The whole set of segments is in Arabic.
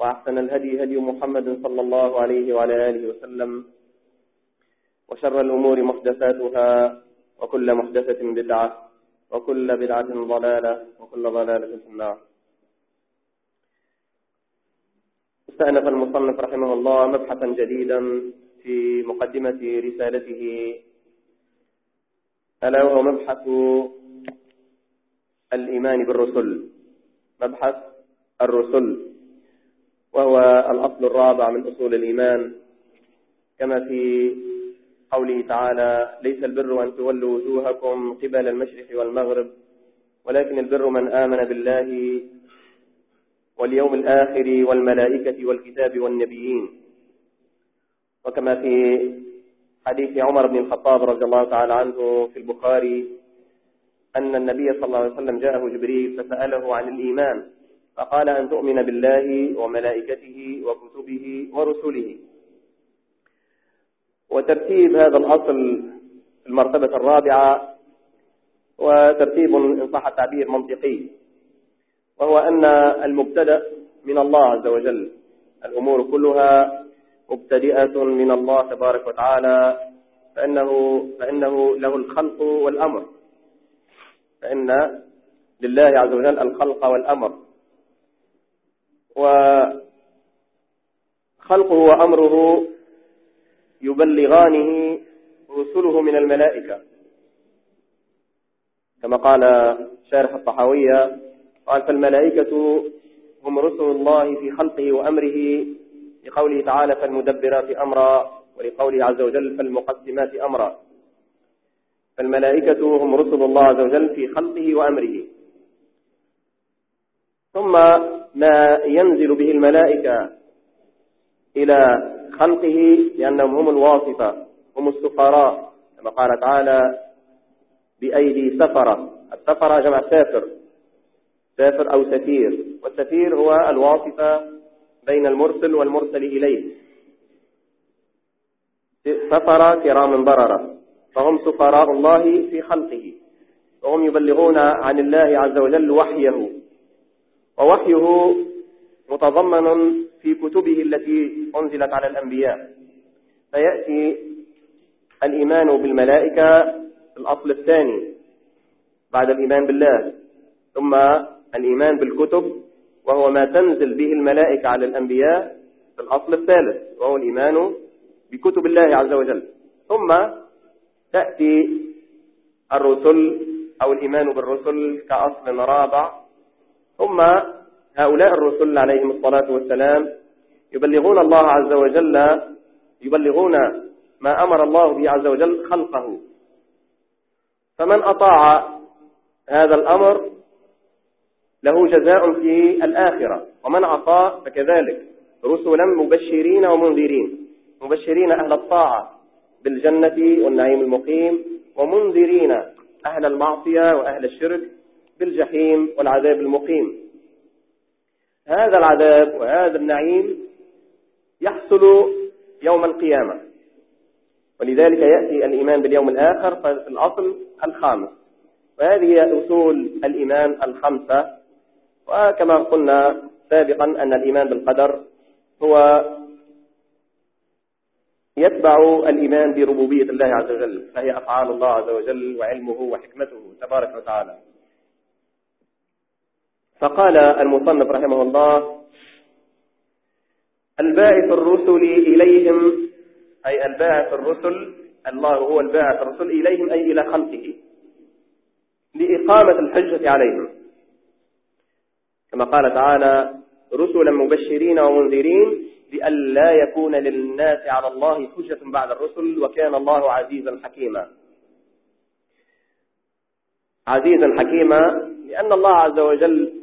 وأحسن الهدي هدي محمد صلى الله عليه وعلى آله وسلم وشر الأمور محدثاتها وكل محدثة بدعة وكل بدعة ضلالة وكل ضلالة في النار. أستأنف المصنف رحمه الله مبحثا جديدا في مقدمة رسالته ألا وهو مبحث الإيمان بالرسل مبحث الرسل. وهو الأصل الرابع من أصول الإيمان. كما في قوله تعالى ليس البر أن تولوا وجوهكم قبل المشرق والمغرب ولكن البر من آمن بالله واليوم الآخر والملائكة والكتاب والنبيين. وكما في حديث عمر بن الخطاب رضي الله تعالى عنه في البخاري أن النبي صلى الله عليه وسلم جاءه جبريل فسأله عن الإيمان. فقال أن تؤمن بالله وملائكته وكتبه ورسله. وترتيب هذا الأصل في المرتبة الرابعة وترتيب إن صح التعبير منطقي وهو أن المبتدأ من الله عز وجل الأمور كلها مبتدئة من الله تبارك وتعالى فإنه, فإنه له الخلق والأمر. فإن لله عز وجل الخلق والأمر. وخلقه وأمره يبلغانه رسله من الملائكة. كما قال شارح الطحاوية قال فالملائكة هم رسل الله في خلقه وأمره لقوله تعالى فالمدبرات أمرا ولقوله عز وجل فالمقسمات أمرا فالملائكة هم رسل الله عز وجل في خلقه وأمره. ثم ما ينزل به الملائكة إلى خلقه لأنهم هم الواصفة هم السفراء كما قال تعالى بأيدي سفرة. السفرة جمع سافر سافر أو سفير والسفير هو الواصفة بين المرسل والمرسل إليه. سفر كرام بررة فهم سفراء الله في خلقه وهم يبلغون عن الله عز وجل وحيه. ووحيه متضمن في كتبه التي أنزلت على الأنبياء. فيأتي الإيمان بالملائكة الأصل الثاني بعد الإيمان بالله ثم الإيمان بالكتب وهو ما تنزل به الملائكة على الأنبياء في الأصل الثالث وهو الإيمان بكتب الله عز وجل. ثم تأتي الرسل أو الإيمان بالرسل كأصل رابع ثم هؤلاء الرسل عليهم الصلاة والسلام يبلغون الله عز وجل يبلغون ما أمر الله به عز وجل خلقه. فمن أطاع هذا الأمر له جزاء في الآخرة ومن عصى فكذلك. رسلا مبشرين ومنذرين مبشرين أهل الطاعة بالجنة والنعيم المقيم ومنذرين أهل المعصية وأهل الشرك. بالجحيم والعذاب المقيم. هذا العذاب وهذا النعيم يحصل يوم القيامة. ولذلك يأتي الإيمان باليوم الآخر في الأصل الخامس. وهذه هي أصول الإيمان الخمسة. وكما قلنا سابقا أن الإيمان بالقدر هو يتبع الإيمان بربوبية الله عز وجل فهي أفعال الله عز وجل وعلمه وحكمته تبارك وتعالى. فقال المصنف رحمه الله الباعث الرسل إليهم أي الباعث الرسل الله هو الباعث الرسل إليهم أي إلى خلقه لإقامة الحجة عليهم. كما قال تعالى رسلا مبشرين ومنذرين لئلا يكون للناس على الله حجة بعد الرسل وكان الله عزيزا حكيما. عزيزا حكيما لأن الله عز وجل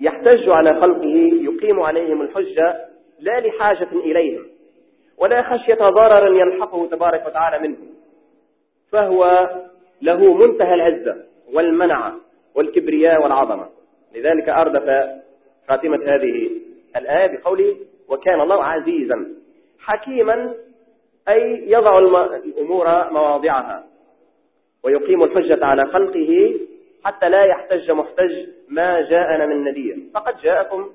يحتج على خلقه يقيم عليهم الحجة لا لحاجة إليهم ولا خشية ضرر يلحقه تبارك وتعالى منهم فهو له منتهى العزة والمنع والكبرياء والعظمة. لذلك أردف خاتمة هذه الآية بقوله وكان الله عزيزا حكيما أي يضع الأمور مواضعها ويقيم الحجة على خلقه حتى لا يحتج محتج ما جاءنا من نذير. فقد جاءكم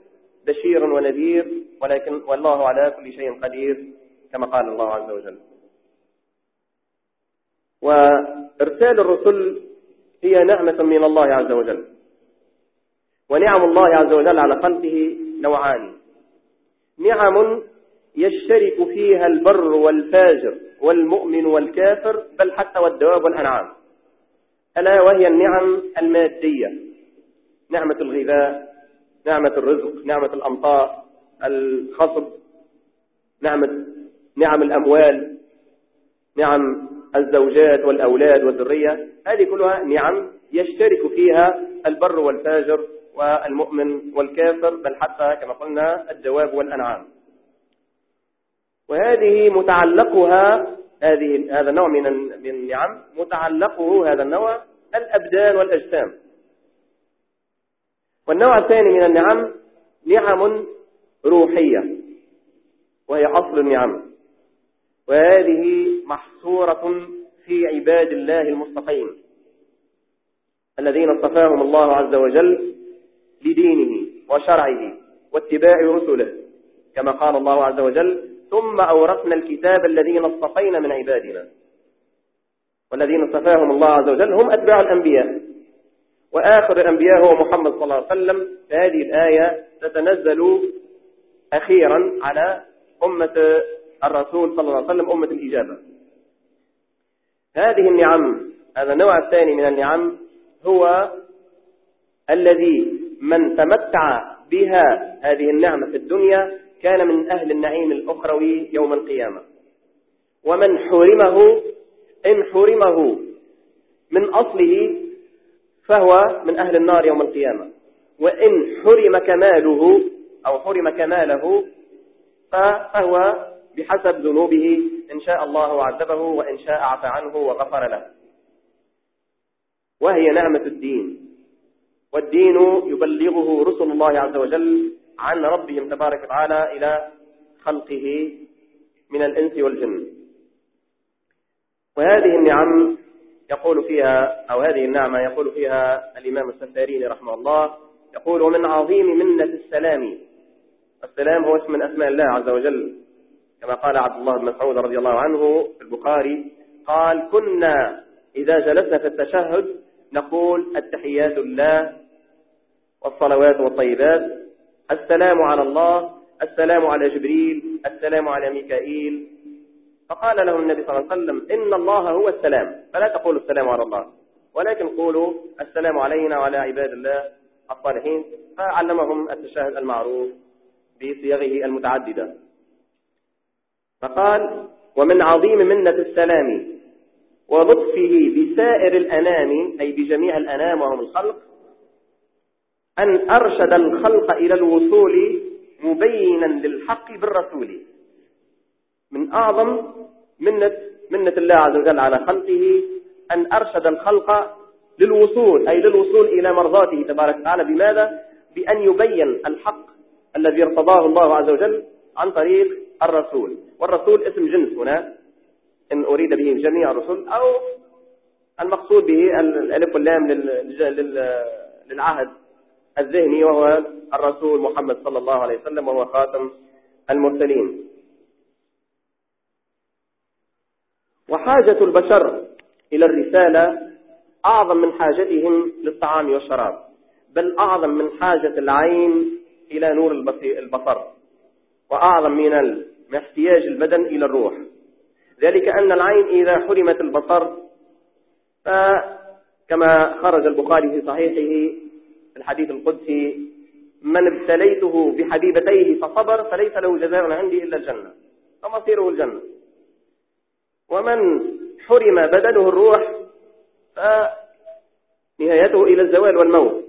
بشير ونذير ولكن والله على كل شيء قدير كما قال الله عز وجل. وإرسال الرسل هي نعمة من الله عز وجل. ونعم الله عز وجل على خلقه نوعان. نعم يشترك فيها البر والفاجر والمؤمن والكافر بل حتى والدواب والأنعام. ألا وهي النعم المادية. نعمة الغذاء نعمة الرزق نعمة الأمطار الخصب نعمة نعم الأموال نعم الزوجات والأولاد والذرية. هذه كلها نعم يشترك فيها البر والفاجر والمؤمن والكافر بل حتى كما قلنا الدواب والأنعام. وهذه متعلقها هذه هذا النوع من النعم متعلقه هذا النوع الأبدان والأجسام. والنوع الثاني من النعم نعم روحية وهي أصل النعم. وهذه محصورة في عباد الله المصطفين الذين اصطفاهم الله عز وجل لدينه وشرعه واتباع رسله كما قال الله عز وجل ثم أورثنا الكتاب الذين اصطفينا من عبادنا. والذين اصطفاهم الله عز وجل هم أتباع الأنبياء. وآخر الأنبياء هو محمد صلى الله عليه وسلم. فهذه الآية تتنزل أخيرا على أمة الرسول صلى الله عليه وسلم أمة الإجابة. هذه النعم هذا النوع الثاني من النعم هو الذي من تمتع بها هذه النعمة في الدنيا كان من أهل النعيم الأخروي يوم القيامة. ومن حرمه إن حرمه من أصله فهو من أهل النار يوم القيامة. وإن حرم كماله أو حرم كماله فهو بحسب ذنوبه إن شاء الله عذبه وإن شاء عفى عنه وغفر له. وهي نعمة الدين. والدين يبلغه رسل الله عز وجل عن ربهم تبارك وتعالى إلى خلقه من الإنس والجن. وهذه النعم يقول فيها أو هذه النعمة يقول فيها الإمام السفاريني رحمه الله يقول ومن عظيم منة السلام. السلام هو اسم من أسماء الله عز وجل. كما قال عبد الله بن مسعود رضي الله عنه في البخاري قال كنا إذا جلسنا في التشهد نقول التحيات لله والصلوات والطيبات السلام على الله السلام على جبريل السلام على ميكائيل. فقال له النبي صلى الله عليه وسلم إن الله هو السلام. فلا تقولوا السلام على الله ولكن قولوا السلام علينا وعلى عباد الله الصالحين. فعلمهم التشهد المعروف بصيغه المتعددة. فقال ومن عظيم منة السلام ولطفه بسائر الأنام أي بجميع الأنام وهم الخلق أن أرشد الخلق إلى الوصول مبينا للحق بالرسول. من أعظم منة, منة الله عز وجل على خلقه أن أرشد الخلق للوصول أي للوصول إلى مرضاته تبارك وتعالى. بماذا؟ بأن يبين الحق الذي ارتضاه الله عز وجل عن طريق الرسول. والرسول اسم جنس هنا إن أريد به جميع الرسل أو المقصود به الألف واللام للعهد. الذهني وهو الرسول محمد صلى الله عليه وسلم وهو خاتم المرسلين. وحاجة البشر إلى الرسالة أعظم من حاجتهم للطعام والشراب بل أعظم من حاجة العين إلى نور البصر وأعظم من احتياج البدن إلى الروح. ذلك أن العين إذا حرمت البصر فكما خرج البخاري في صحيحه الحديث القدسي من ابتليته بحبيبتيه فصبر فليس له جزاء عندي إلا الجنة. فمصيره الجنة. ومن حرم بدنه الروح فنهايته إلى الزوال والموت.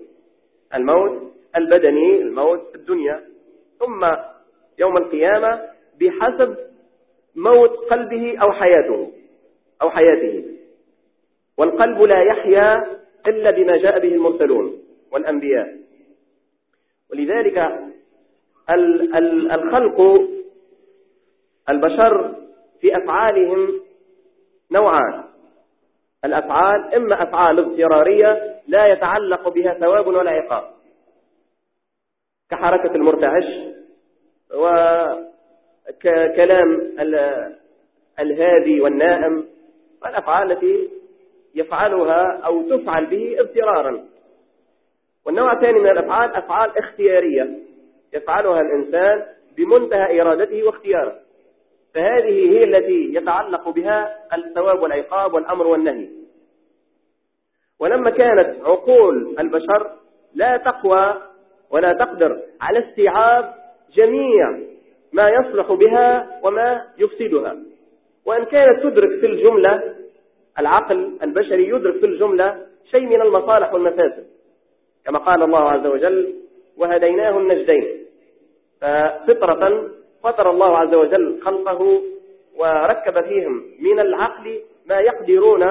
الموت البدني الموت الدنيا. ثم يوم القيامة بحسب موت قلبه أو حياته أو حياته. والقلب لا يحيا إلا بما جاء به المرسلون. والأنبياء. ولذلك الخلق البشر في أفعالهم نوعان. الأفعال إما أفعال اضطرارية لا يتعلق بها ثواب ولا عقاب. كحركة المرتعش وكلام الهادي والنائم. والأفعال التي يفعلها أو تفعل به اضطرارا. والنوع الثاني من الأفعال أفعال اختيارية. يفعلها الإنسان بمنتهى إرادته واختياره. فهذه هي التي يتعلق بها الثواب والعقاب والأمر والنهي. ولما كانت عقول البشر لا تقوى ولا تقدر على استيعاب جميع ما يصلح بها وما يفسدها. وإن كانت تدرك في الجملة العقل البشري يدرك في الجملة شيء من المصالح والمفاسد. كما قال الله عز وجل وهديناه النجدين ففطرة فطر الله عز وجل خلقه وركب فيهم من العقل ما يقدرون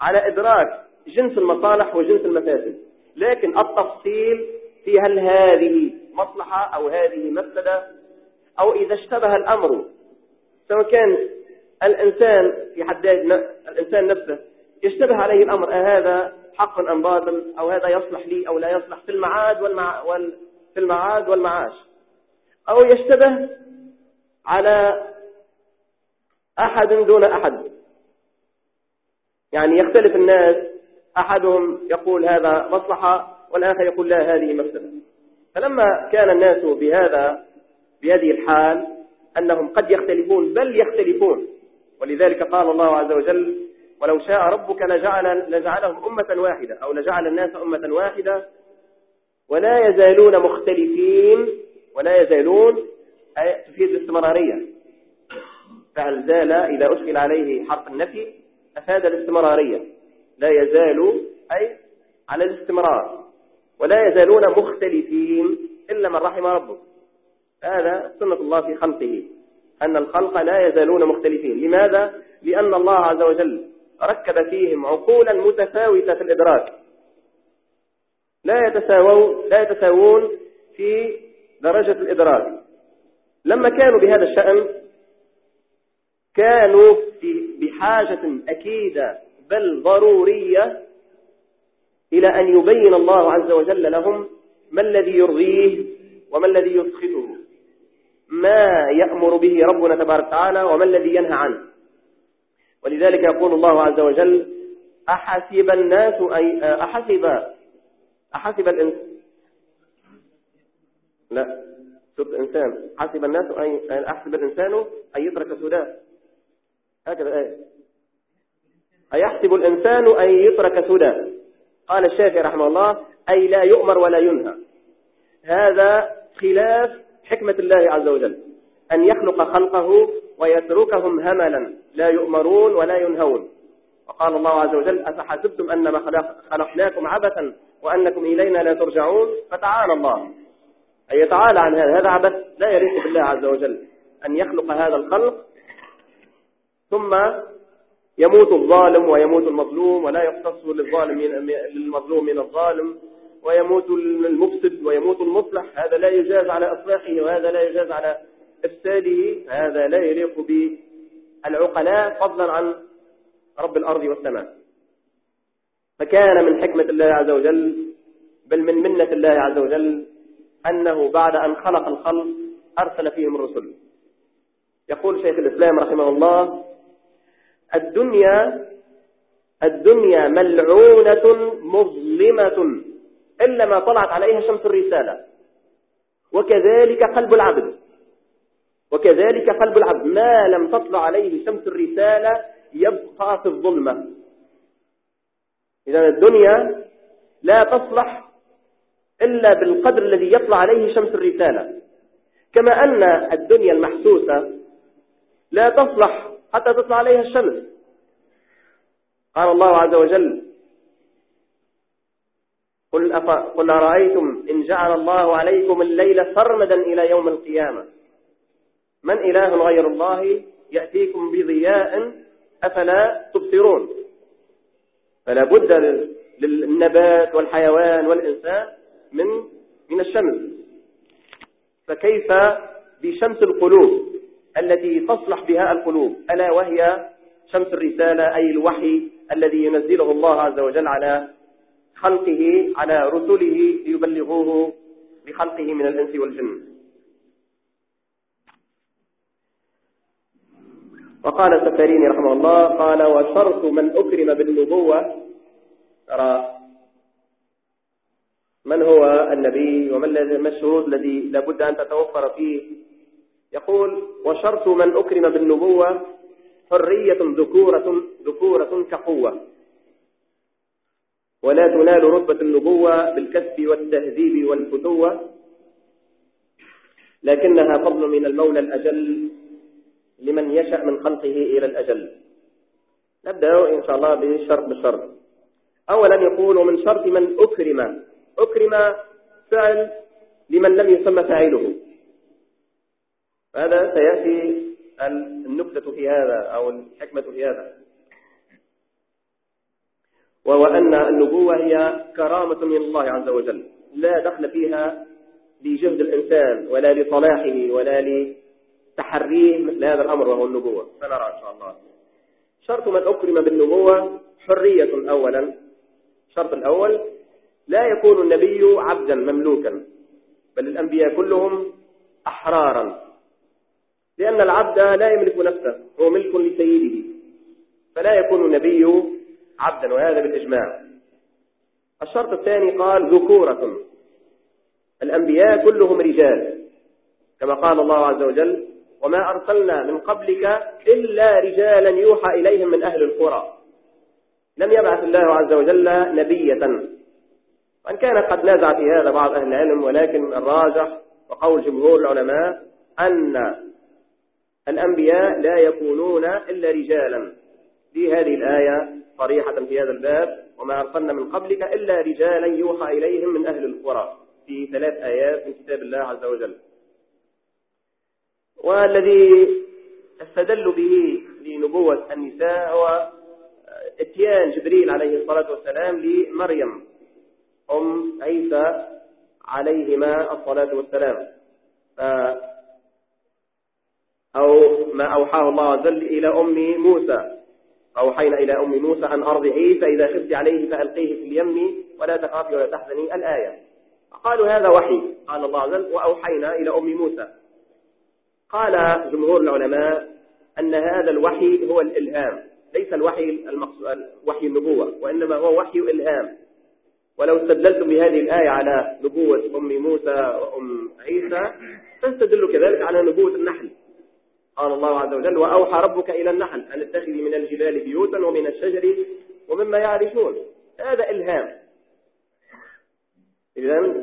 على إدراك جنس المصالح وجنس المفاسد. لكن التفصيل في هل هذه مصلحة أو هذه مفسدة أو إذا اشتبه الأمر سواء كان الإنسان في حد الإنسان نفسه يشتبه عليه الأمر أهذا حق أم باطل أو هذا يصلح لي أو لا يصلح في المعاد والمع... وال... في المعاد والمعاش. أو يشتبه على أحد دون أحد. يعني يختلف الناس أحدهم يقول هذا مصلحة والآخر يقول لا هذه مفسدة. فلما كان الناس بهذا بهذه الحال أنهم قد يختلفون بل يختلفون. ولذلك قال الله عز وجل ولو شاء ربك لجعل لجعلهم أمة واحدة أو لجعل الناس أمة واحدة. ولا يزالون مختلفين ولا يزالون تفيد الاستمرارية. فعل زال إذا أشكل عليه حرف النفي؟ أفاد الاستمرارية. لا يزال أي على الاستمرار. ولا يزالون مختلفين إلا من رحم ربه. هذا سنة الله في خلقه. أن الخلق لا يزالون مختلفين. لماذا؟ لأن الله عز وجل ركب فيهم عقولا متفاوتة في الإدراك. لا يتساوون لا يتساوون في درجة الإدراك. لما كانوا بهذا الشأن كانوا بحاجة أكيدة بل ضرورية إلى أن يبين الله عز وجل لهم ما الذي يرضيه وما الذي يسخطه. ما يأمر به ربنا تبارك وتعالى وما الذي ينهى عنه. ولذلك يقول الله عز وجل أحسب الناس أي أحسب أحسب الإنسان لا سورة الإنسان حسب الناس أن أحسب الإنسان أن يترك سداه هكذا الآية أيحسب الإنسان أن يترك سدى قال الشافعي رحمه الله أي لا يؤمر ولا ينهى. هذا خلاف حكمة الله عز وجل. أن يخلق خلقه ويتركهم هملا. لا يؤمرون ولا ينهون. وقال الله عز وجل أفحسبتم أنما خلقناكم عبثا وأنكم إلينا لا ترجعون؟ فتعالى الله. أن يتعالى عن هذا. هذا عبث لا يليق بالله عز وجل. أن يخلق هذا الخلق ثم يموت الظالم ويموت المظلوم ولا يقتص للظالم للمظلوم من الظالم ويموت المفسد ويموت المصلح. هذا لا يجاز على إصلاحه وهذا لا يجاز على إفساده. هذا لا يليق بالعقلاء فضلا عن رب الأرض والسماء. فكان من حكمة الله عز وجل بل من منة الله عز وجل أنه بعد أن خلق الخلق أرسل فيهم الرسل. يقول شيخ الإسلام رحمه الله الدنيا الدنيا ملعونة مظلمة إلا ما طلعت عليها شمس الرسالة. وكذلك قلب العبد. وكذلك قلب العبد ما لم تطلع عليه شمس الرسالة يبقى في الظلمة. إذا الدنيا لا تصلح إلا بالقدر الذي يطلع عليه شمس الرسالة. كما أن الدنيا المحسوسة لا تصلح حتى تطلع عليها الشمس. قال الله عز وجل قل, أف... قل أرأيتم إن جعل الله عليكم الليل سرمدا إلى يوم القيامة. من إله غير الله يأتيكم بضياء أفلا تبصرون؟ فلا بد للنبات والحيوان والإنسان من من الشمس. فكيف بشمس القلوب التي تصلح بها القلوب؟ ألا وهي شمس الرسالة أي الوحي الذي ينزله الله عز وجل على خلقه على رسله ليبلغوه بخلقه من الإنس والجن؟ وقال السفاريني رحمه الله قال وشرط من أكرم بالنبوة. ترى من هو النبي وما الشروط الذي لابد أن تتوفر فيه؟ يقول وشرط من أكرم بالنبوة حرية ذكورة, ذكورة كقوة. ولا تنال رتبة النبوة بالكسب والتهذيب والفتوة لكنها فضل من المولى الأجل. لمن يشأ من خلقه إلى الأجل. نبدأ إن شاء الله بالشرط بالشرط أولا يقول من شرط من أكرم. أكرم فعل لمن لم يسمى فاعله. هذا سيأتي النكتة في هذا أو الحكمة في هذا. وهو أن النبوة هي كرامة من الله عز وجل. لا دخل فيها لجهد الإنسان ولا لصلاحه ولا لتحريه مثل هذا الأمر وهو النبوة. سنرى إن شاء الله. شرط من أكرم بالنبوة حرية أولا. الشرط الأول لا يكون النبي عبدا مملوكا بل الأنبياء كلهم أحرارا. لأن العبد لا يملك نفسه هو ملك لسيده فلا يكون النبي عبدا وهذا بالإجماع. الشرط الثاني قال ذكورة. الأنبياء كلهم رجال كما قال الله عز وجل وما أرسلنا من قبلك إلا رجالا يوحى إليهم من أهل القرى. لم يبعث الله عز وجل نبية وأن كان قد نازع في هذا بعض أهل العلم ولكن الراجح وقول جمهور العلماء أن الأنبياء لا يكونون إلا رجالا. في هذه الآية صريحة في هذا الباب وما أرسلنا من قبلك إلا رجالا يوحى إليهم من أهل القرى. في ثلاث آيات من كتاب الله عز وجل. والذي استدل به لنبوة النساء هو إتيان جبريل عليه الصلاة والسلام لمريم أم عيسى عليهما الصلاة والسلام. أو ما أوحاه الله عز وجل إلى أم موسى. أوحينا إلى أم موسى أن أرضعيه فإذا خفت عليه فألقيه في اليم ولا تخافي ولا تحزني الآية. قالوا هذا وحي قال الله عز وجل وأوحينا إلى أم موسى. قال جمهور العلماء أن هذا الوحي هو الإلهام ليس الوحي المقصود وحي النبوة وإنما هو وحي إلهام. ولو استدللتم بهذه الآية على نبوة أم موسى وأم عيسى فاستدلوا كذلك على نبوة النحل. قال الله عز وجل وأوحى ربك إلى النحل أن اتخذي من الجبال بيوتا ومن الشجر ومما يعرفون هذا إلهام. إذا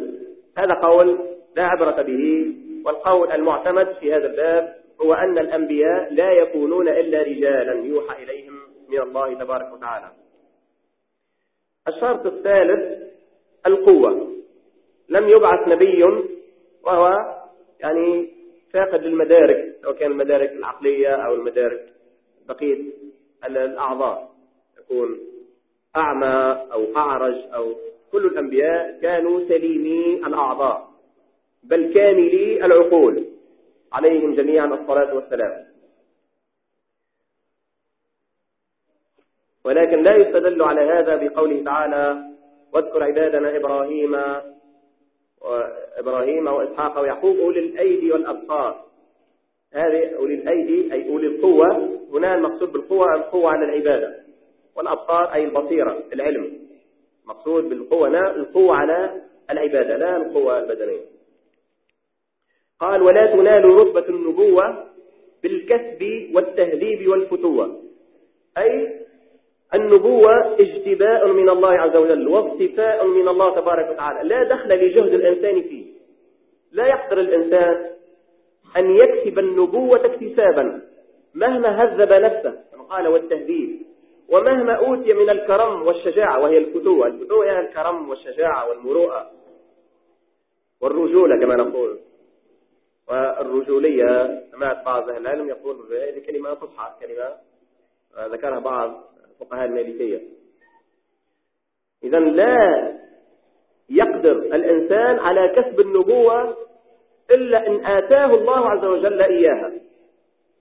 هذا قول لا عبرة به والقول المعتمد في هذا الباب هو أن الأنبياء لا يكونون إلا رجالا يوحى إليهم من الله تبارك وتعالى. الشرط الثالث القوة. لم يبعث نبي وهو يعني فاقد للمدارك سواء كان المدارك العقلية أو المدارك بقية الأعضاء. يكون أعمى أو أعرج أو كل الأنبياء كانوا سليمي الأعضاء. بل كاملي العقول عليهم جميعا الصلاة والسلام. ولكن لا يستدل على هذا بقوله تعالى واذكر عبادنا إبراهيم وإبراهيم وإسحاق ويعقوب أولي الأيدي والأبصار. هذه أولي الأيدي أي أولي القوة. هنا المقصود بالقوة القوة على العبادة. والأبصار أي البصيرة العلم. مقصود بالقوة لا القوة على العبادة لا القوة البدنية. قال ولا تنال رتبة النبوة بالكسب والتهذيب والفتوة. أي النبوة اجتباء من الله عز وجل واصطفاء من الله تبارك وتعالى. لا دخل لجهد الإنسان فيه. لا يقدر الإنسان أن يكسب النبوة اكتسابا مهما هذب نفسه قال والتهذيب. ومهما أوتي من الكرم والشجاعة وهي الفتوة. الفتوة هي الكرم والشجاعة والمروءة والرجولة كما نقول. والرجولية سمعت بعض أهل العلم يقول هذه كلمة فصحى كلمة ذكرها بعض فقهاء المالكية. إذا لا يقدر الإنسان على كسب النبوة إلا إن آتاه الله عز وجل إياها.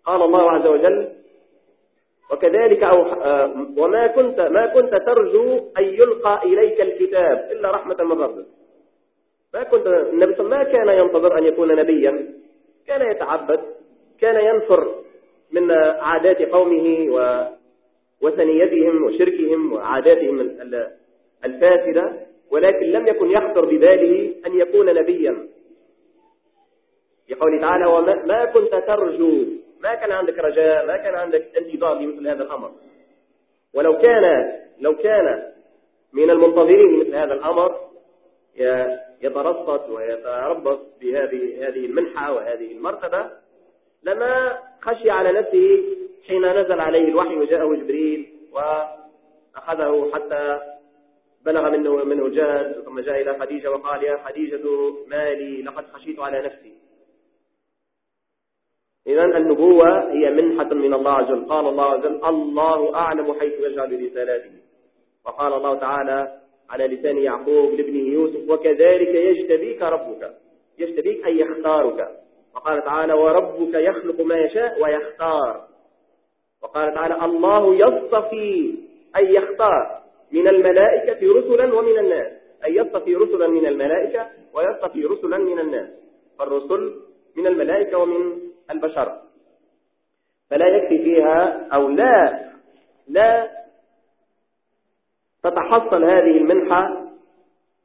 قال الله عز وجل وكذلك أو آه، وما كنت ما كنت ترجو أن يلقى إليك الكتاب إلا رحمة من ربك. ما كنت النبي صلى الله عليه وسلم ما كان ينتظر أن يكون نبيا. كان يتعبد كان ينفر من عادات قومه وثنيتهم وشركهم وعاداتهم الفاسدة ولكن لم يكن يخطر بباله أن يكون نبيا. يقول تعالى وما كنت ترجو. ما كان عندك رجاء ما كان عندك انتظار لمثل هذا الأمر. ولو كان لو كان من المنتظرين مثل هذا الأمر يترصد ويتربص بهذه هذه المنحة وهذه المرتبة. لما خشي على نفسه حين نزل عليه الوحي وجاءه جبريل وأخذه حتى بلغ منه منه جهد ثم جاء إلى خديجة وقال يا خديجة مالي لقد خشيت على نفسي. إذا النبوة هي منحة من الله عز وجل. قال الله عز وجل الله أعلم حيث يجعل رسالاته. وقال الله تعالى على لسان يعقوب لابنه يوسف وكذلك يجتبيك ربك يجتبيك أي يختارك. وقال تعالى وربك يخلق ما يشاء ويختار. وقال تعالى الله يصطفي أي يختار من الملائكة رسلا ومن الناس. أي يصطفي رسلا من الملائكة ويصطفي رسلا من الناس. فالرسل من الملائكة ومن البشر. فلا يكفي فيها أو لا لا تتحصل هذه المنحة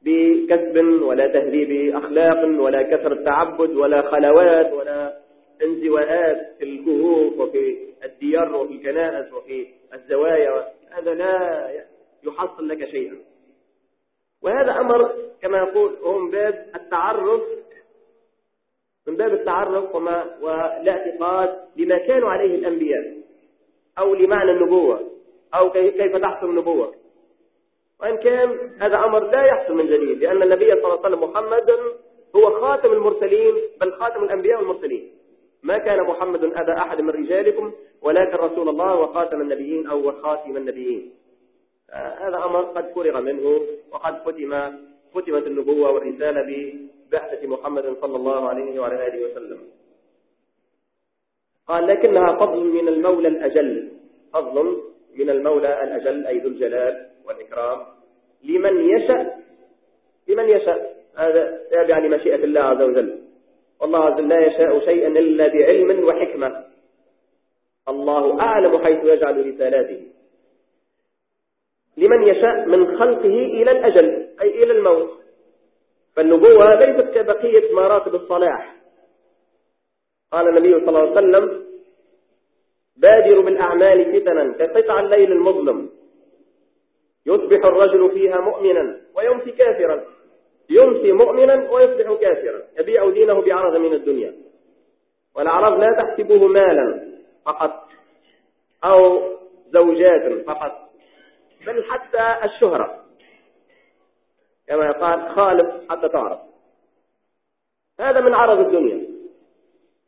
بكسب ولا تهذيب أخلاق ولا كثرة تعبد ولا خلوات ولا انزواءات في الكهوف وفي الديار وفي الكنائس وفي الزوايا. هذا لا يحصل لك شيئا. وهذا أمر كما يقول هو من باب التعرف من باب التعرف وما والاعتقاد لما كانوا عليه الأنبياء أو لمعنى النبوة أو كيف تحصل النبوة. وإن كان هذا أمر لا يحصل من جديد لأن النبي صلى الله عليه وسلم محمد هو خاتم المرسلين بل خاتم الأنبياء والمرسلين. ما كان محمد أبا أحد من رجالكم ولكن رسول الله وخاتم النبيين أو وخاتم النبيين. هذا أمر قد فرغ منه وقد ختم ختمت النبوة والرسالة ببعثة محمد صلى الله عليه وعلى آله وسلم. قال لكنها فضل من المولى الأجل. فضل من المولى الأجل أي ذو الجلال. والإكرام لمن يشاء لمن يشاء. هذا تابع لمشيئة الله عز وجل. والله عز وجل لا يشاء شيئا إلا بعلم وحكمة. الله أعلم حيث يجعل رسالاته. لمن يشاء من خلقه إلى الأجل أي إلى الموت. فالنبوة ليست كبقية مراتب الصلاح. قال النبي صلى الله عليه وسلم بادروا بالأعمال فتنا كقطع الليل المظلم. يصبح الرجل فيها مؤمنا ويمسي كافرا. يمسي مؤمنا ويصبح كافرا. يبيع دينه بعرض من الدنيا. والأعراض لا تحسبه مالا فقط أو زوجات فقط بل حتى الشهرة. كما يقال خالف حتى تعرف. هذا من عرض الدنيا.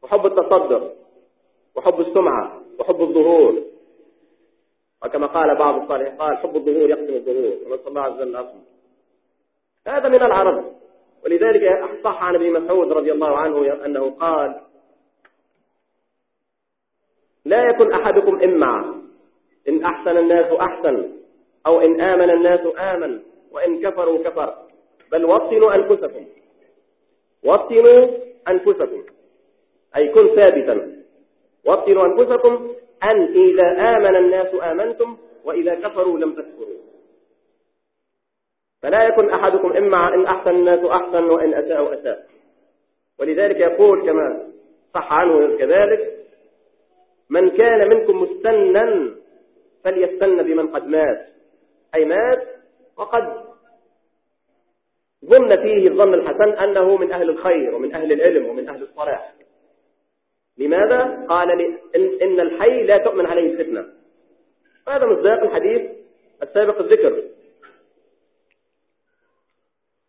وحب التصدر وحب السمعة وحب الظهور. وكما قال بعض الصالحين قال حب الظهور يقسم الظهور ونسأل الله عز وجل أصلا هذا من العرب. ولذلك صح عن ابن مسعود رضي الله عنه أنه قال لا يكن أحدكم إمع إن أحسن الناس أحسن أو إن آمن الناس آمن وإن كفروا كفر بل وطنوا أنفسكم وطنوا أنفسكم أي كن ثابتا وطنوا أنفسكم أن إذا آمن الناس آمنتم وإذا كفروا لم تكفروا. فلا يكن أحدكم إما إن أحسن الناس أحسن وإن أساءوا أساء ولذلك يقول كما صح عنه كذلك من كان منكم مستنا فليستن بمن قد مات. أي مات وقد ظن فيه الظن الحسن أنه من أهل الخير ومن أهل العلم ومن أهل الصلاح. لماذا؟ قال لي إن, إن الحي لا تؤمن عليه الفتنة. هذا مصداق الحديث السابق الذكر.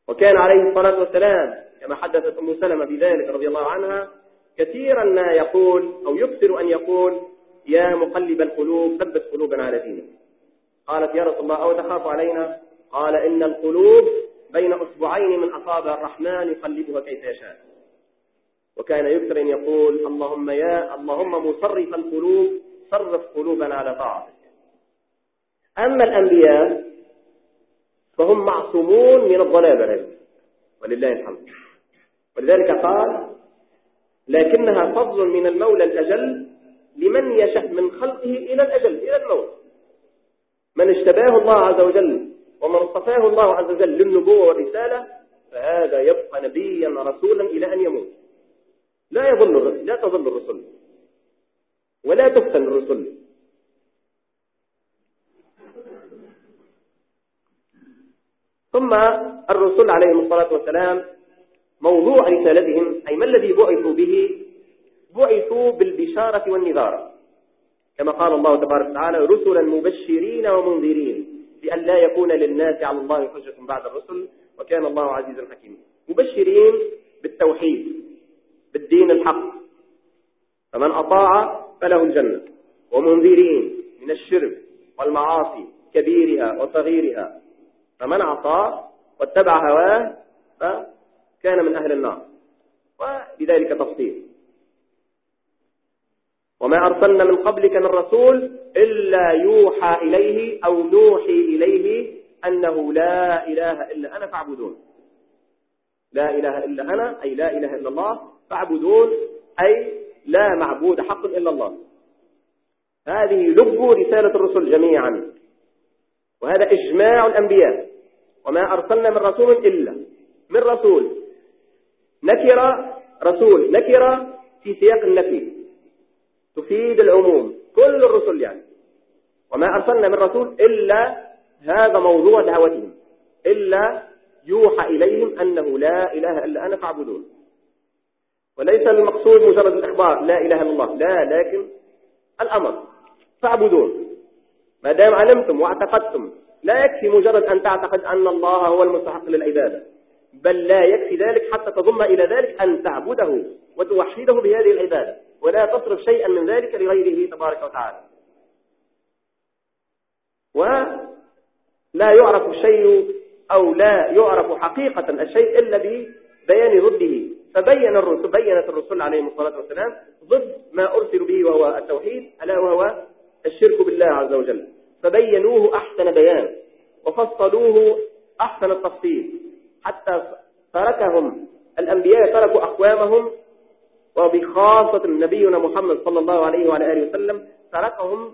وكان عليه الصلاة والسلام كما حدثت أم سلمة بذلك رضي الله عنها كثيرا ما يقول أو يكثر أن يقول يا مقلب القلوب ثبت قلوبنا على دينك. قالت يا رسول الله أو تخاف علينا؟ قال إن القلوب بين أسبوعين من أصابع الرحمن يقلبها كيف يشاء. وكان يكثر أن يقول اللهم يا اللهم مصرف القلوب صرف قلوبنا على طاعتك أما الأنبياء فهم معصومون من الضلال ولله الحمد. ولذلك قال لكنها فضل من المولى الأجل لمن يشاء من خلقه إلى الأجل إلى الموت. من اشتباه الله عز وجل ومن اصطفاه الله عز وجل للنبوة والرسالة فهذا يبقى نبيا رسولا إلى أن يموت. لا يظل لا تظل الرسل. ولا تفتن الرسل. ثم الرسل عليهم الصلاة والسلام موضوع رسالتهم أي ما الذي بعثوا به؟ بعثوا بالبشارة والنذارة. كما قال الله تبارك وتعالى رسلا مبشرين ومنذرين لأن لا يكون للناس على الله حجة بعد الرسل وكان الله عزيزا حكيما. مبشرين بالتوحيد. بالدين الحق. فمن أطاع فله الجنة. ومنذرين من الشرك والمعاصي كبيرها وصغيرها. فمن عصى واتبع هواه فكان من أهل النار. وبذلك تفصيل. وما أرسلنا من قبلك من رسول إلا يوحى إليه أو نوحي إليه أنه لا إله إلا أنا فاعبدون. لا إله إلا أنا أي لا إله إلا الله فاعبدون أي لا معبود حق إلا الله. هذه لب رسالة الرسل جميعا. وهذا إجماع الأنبياء. وما أرسلنا من رسول إلا. من رسول. نكر رسول. نكر في سياق النفي. تفيد العموم. كل الرسل يعني. وما أرسلنا من رسول إلا هذا موضوع دعوتهم. إلا يوحى إليهم أنه لا إله إلا أنا فاعبدون. وليس المقصود مجرد الإخبار لا إله إلا الله. لا لكن الأمر. فاعبدون. ما دام علمتم واعتقدتم لا يكفي مجرد أن تعتقد أن الله هو المستحق للعبادة بل لا يكفي ذلك حتى تضم إلى ذلك أن تعبده وتوحده بهذه العبادة ولا تصرف شيئا من ذلك لغيره تبارك وتعالى. ولا يعرف الشيء أو لا يعرف حقيقة الشيء إلا ببيان ضده فبين الرسل بينت الرسل عليهم الصلاة والسلام ضد ما أرسل به وهو التوحيد ألا وهو الشرك بالله عز وجل. فبينوه أحسن بيان وفصلوه أحسن التفصيل. حتى تركهم الأنبياء تركوا أقوامهم وبخاصة نبينا محمد صلى الله عليه وعلى آله وسلم تركهم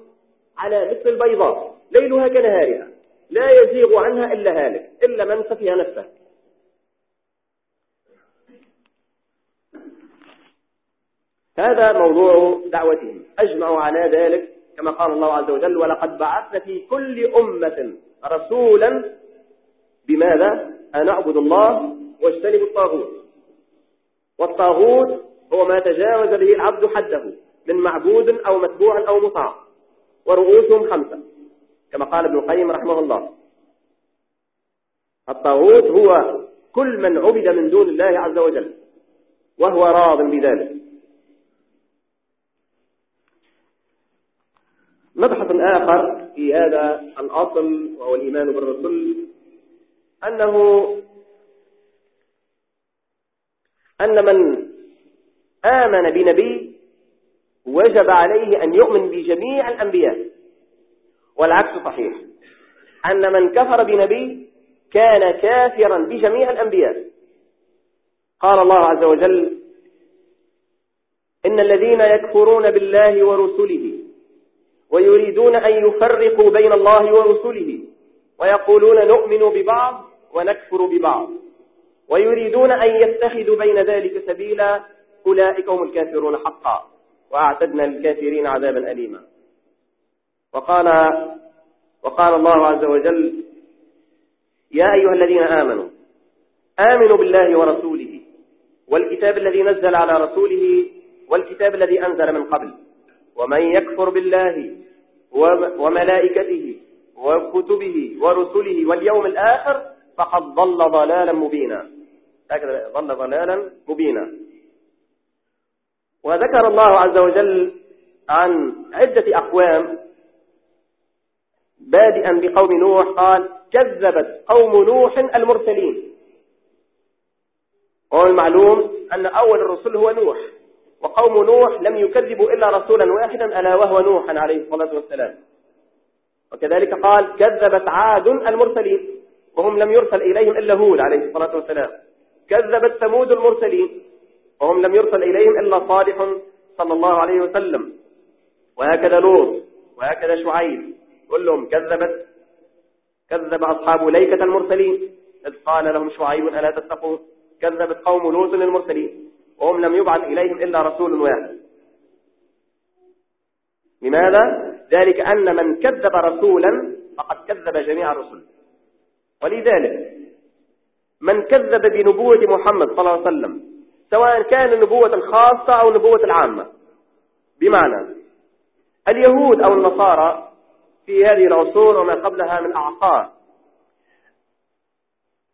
على مثل البيضاء. ليلها كنهارها. لا يزيغ عنها إلا هالك إلا من سفي نفسه. هذا موضوع دعوتهم أجمعوا على ذلك كما قال الله عز وجل ولقد بعثنا في كل أمة رسولا بماذا؟ أن أعبد الله واجتنبوا الطاغوت. والطاغوت هو ما تجاوز به العبد حده من معبود أو متبوع أو مطاع ورؤوسهم خمسة كما قال ابن القيم رحمه الله. الطاغوت هو كل من عبد من دون الله عز وجل وهو راض بذلك مبحث آخر في هذا الأصل وهو الإيمان بالرسل أنه أن من آمن بنبي وجب عليه أن يؤمن بجميع الأنبياء والعكس صحيح أن من كفر بنبي كان كافرا بجميع الأنبياء. قال الله عز وجل إن الذين يكفرون بالله ورسله ويريدون أن يفرقوا بين الله ورسله ويقولون نؤمن ببعض ونكفر ببعض. ويريدون أن يتخذوا بين ذلك سبيلا أولئك هم الكافرون حقا وأعتدنا للكافرين عذابا أليما. وقال وقال الله عز وجل يا أيها الذين آمنوا آمنوا بالله ورسوله والكتاب الذي نزل على رسوله والكتاب الذي أنزل من قبل. ومن يكفر بالله وملائكته وكتبه ورسله واليوم الآخر فقد ضل ضلالا مبينا. ضل ضلالا مبينا. وذكر الله عز وجل عن عدة أقوام. بادئا بقوم نوح قال كذبت قوم نوح المرسلين. وهو المعلوم أن أول الرسل هو نوح. وقوم نوح لم يكذبوا إلا رسولا واحدا ألا وهو نوحا عليه الصلاة والسلام. وكذلك قال كذبت عاد المرسلين وهم لم يرسل إليهم إلا هود عليه الصلاة والسلام. كذبت ثمود المرسلين وهم لم يرسل إليهم إلا صالح صلى الله عليه وسلم. وهكذا لوط وهكذا شعيب كلهم كذبت كذب أصحاب ليكة المرسلين. إذ قال لهم شعيب ألا تتقون؟ كذبت قوم لوط المرسلين وهم لم يبعث إليهم إلا رسول واحد. لماذا؟ ذلك أن من كذب رسولا فقد كذب جميع الرسل. ولذلك من كذب بنبوة محمد صلى الله عليه وسلم سواء كان النبوة الخاصة أو النبوة العامة. بمعنى اليهود أو النصارى في هذه العصور وما قبلها من أعصار.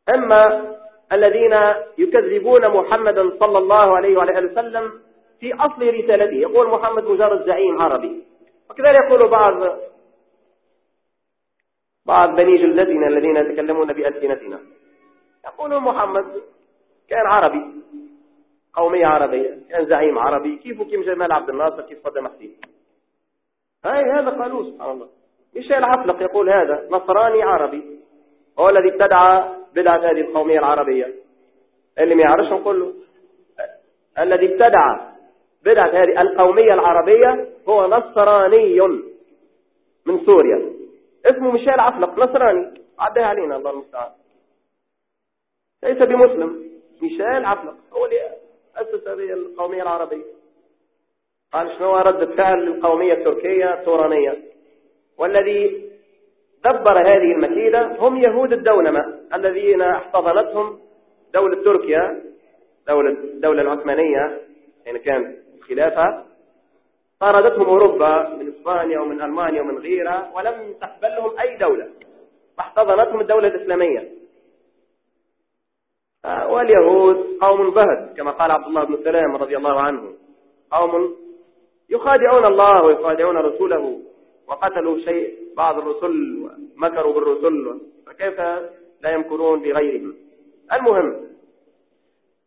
أما الذين يكذبون محمدا صلى الله عليه وعلى آله وسلم في أصل رسالته. يقول محمد مجرد زعيم عربي. وكذلك يقول بعض بعض بني جلدتنا الذين يتكلمون بألسنتنا. يقول محمد كان عربي. قومية عربية كان زعيم عربي. كيف كيف جمال عبد الناصر؟ كيف صدام حسين هاي هذا قالوا سبحان الله. ميشيل عفلق يقول هذا نصراني عربي. هو الذي ابتدع بدعة هذه القومية العربية. اللي ما يعرفش نقول الذي ابتدع بدعة هذه القومية العربية هو نصراني من سوريا. اسمه ميشيل عفلق نصراني. عدها علينا الله المستعان. ليس بمسلم ميشيل عفلق هو اللي أسس هذه القومية العربية. قال شنو؟ ردة فعل للقومية التركية التورانية. والذي دبر هذه المكيدة هم يهود الدولمة الذين احتضنتهم دولة تركيا دولة الدولة العثمانية يعني كانت خلافة. طاردتهم أوروبا من إسبانيا ومن ألمانيا ومن غيرها ولم تقبلهم أي دولة. فاحتضنتهم الدولة الإسلامية. واليهود قوم بهد كما قال عبد الله بن سلام رضي الله عنه. قوم يخادعون الله ويخادعون رسوله. وقتلوا شيء بعض الرسل مكروا بالرسل. فكيف لا يمكرون بغيرهم؟ المهم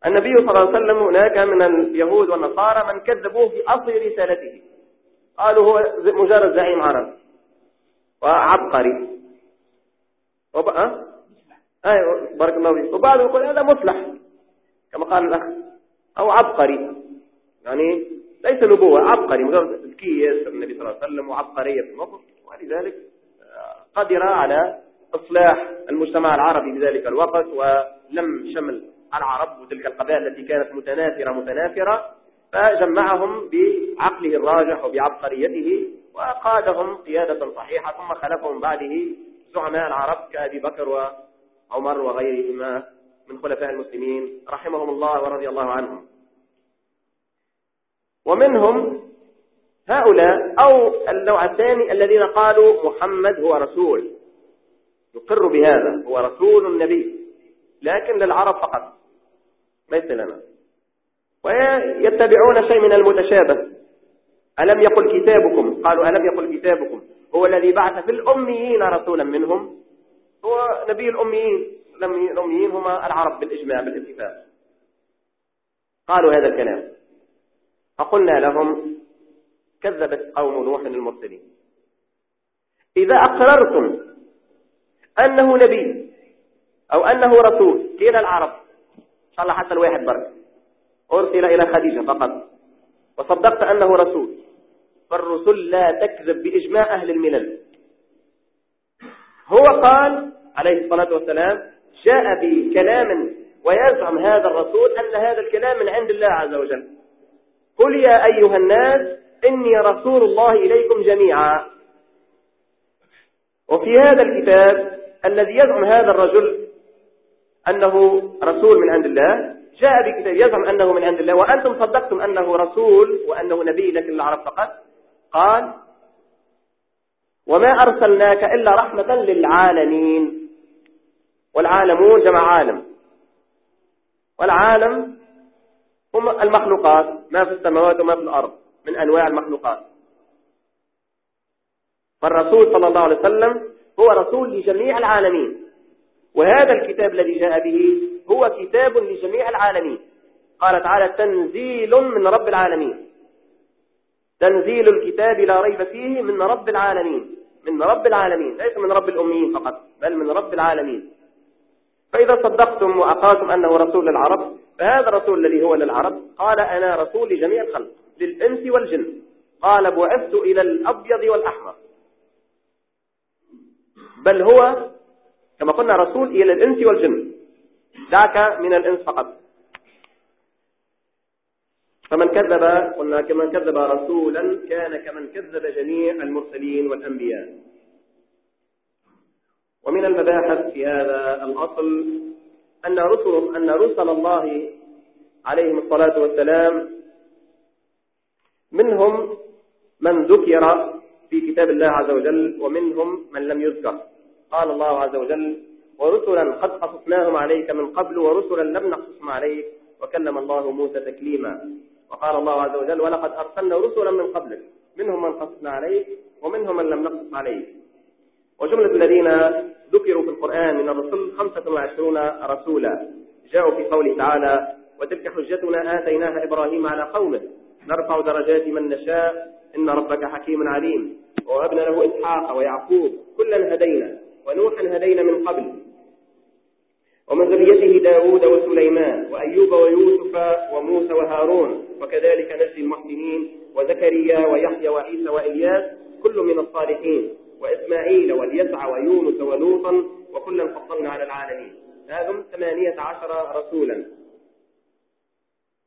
النبي صلى الله عليه وسلم هناك من اليهود والنصارى من كذبوه في أصل رسالته. قالوا هو مجرد زعيم عرب وعبقري. وبقى أيوة بارك الله فيك. وبعضهم يقول هذا مصلح كما قال الأخ أو عبقري. يعني ليس نبوة عبقري مجرد تذكية النبي صلى الله عليه وسلم وعبقرية في الموقف ولذلك آه، قدر على إصلاح المجتمع العربي في ذلك الوقت ولم شمل العرب وتلك القبائل التي كانت متنافرة متنافرة فجمعهم بعقله الراجح وبعبقريته وقادهم قيادة صحيحة ثم خلفهم بعده زعماء العرب كأبي بكر وعمر وغيرهما من خلفاء المسلمين رحمهم الله ورضي الله عنهم. ومنهم هؤلاء أو النوع الثاني الذين قالوا محمد هو رسول. يقر بهذا هو رسول النبي. لكن للعرب فقط. ليس لنا ويتبعون شيء من المتشابه. ألم يقل كتابكم؟ قالوا ألم يقل كتابكم؟ هو الذي بعث في الأميين رسولا منهم. هو نبي الأميين. الأميين هما العرب بالإجماع بالاتفاق. قالوا هذا الكلام. فقلنا لهم كذبت قوم نوح المرسلين. إذا أقررتم أنه نبي أو أنه رسول قيل العرب إن شاء الله حتى الواحد برك أرسل إلى خديجة فقط. وصدقت أنه رسول. فالرسل لا تكذب بإجماع أهل الملل. هو قال عليه الصلاة والسلام جاء بكلام ويزعم هذا الرسول أن هذا الكلام من عند الله عز وجل. قل يا أيها الناس إني رسول الله إليكم جميعا. وفي هذا الكتاب الذي يزعم هذا الرجل أنه رسول من عند الله جاء بكتاب يزعم أنه من عند الله وأنتم صدقتم أنه رسول وأنه نبي لكن العرب فقط. قال وما أرسلناك إلا رحمة للعالمين. والعالمون جمع عالم. والعالم هم المخلوقات ما في السماوات وما في الأرض. من أنواع المخلوقات. فالرسول صلى الله عليه وسلم هو رسول لجميع العالمين. وهذا الكتاب الذي جاء به هو كتاب لجميع العالمين. قال تعالى تنزيل من رب العالمين. تنزيل الكتاب لا ريب فيه من رب العالمين. من رب العالمين ليس من رب الأميين فقط بل من رب العالمين. فإذا صدقتم وأقاتم أنه رسول للعرب فهذا الرسول الذي هو للعرب قال أنا رسول لجميع الخلق. للإنس والجن. قال بعثت إلى الأبيض والأحمر. بل هو كما قلنا رسول إلى الإنس والجن. ذاك من الإنس فقط. فمن كذب قلنا كمن كذب رسولا كان كمن كذب جميع المرسلين والأنبياء. ومن المباحث في هذا الأصل أن رسل, أن رسل الله عليهم الصلاة والسلام منهم من ذكر في كتاب الله عز وجل ومنهم من لم يذكر. قال الله عز وجل ورسلا قد قصصناهم عليك من قبل ورسلا لم نقصصهم عليك. وكلم الله موسى تكليما. وقال الله عز وجل ولقد أرسلنا رسلا من قبلك منهم من قصصنا عليك ومنهم من لم نقصص عليك. وجملة الذين ذكروا في القرآن من الرسل خمسة وعشرون رسولا جاءوا في قوله تعالى وتلك حجتنا آتيناها إبراهيم على قومه. نرفع درجات من نشاء. إن ربك حكيم عليم. ووهبنا له إسحاق ويعقوب كلا هدينا ونوحا هدينا من قبل. ومن ذريته داود وسليمان وأيوب ويوسف وموسى وهارون وكذلك نجزي المحسنين وزكريا ويحيى وعيسى وإلياس كل من الصالحين وإسماعيل واليسع ويونس ولوطا وكلا فضلنا على العالمين. هذم ثمانية عشر رسولا.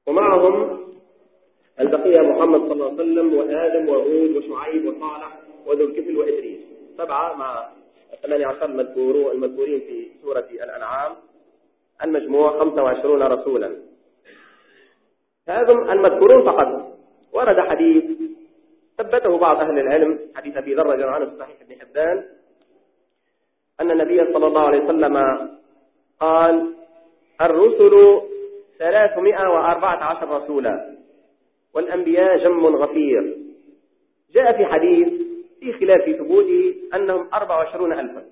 ومعهم البقية محمد صلى الله عليه وسلم وآدم وهود وشعيب وصالح وذو الكفل وإدريس. سبعة مع الثمانية عشر المذكورين في سورة الأنعام. المجموع 25 رسولا. هذا المذكورون فقط. ورد حديث ثبته بعض أهل العلم حديث أبي ذر عنه في صحيح ابن حبان أن النبي صلى الله عليه وسلم قال الرسل 314 رسولا. والأنبياء جم غفير. جاء في حديث في خلاف ثبوته أنهم 24 ألفا.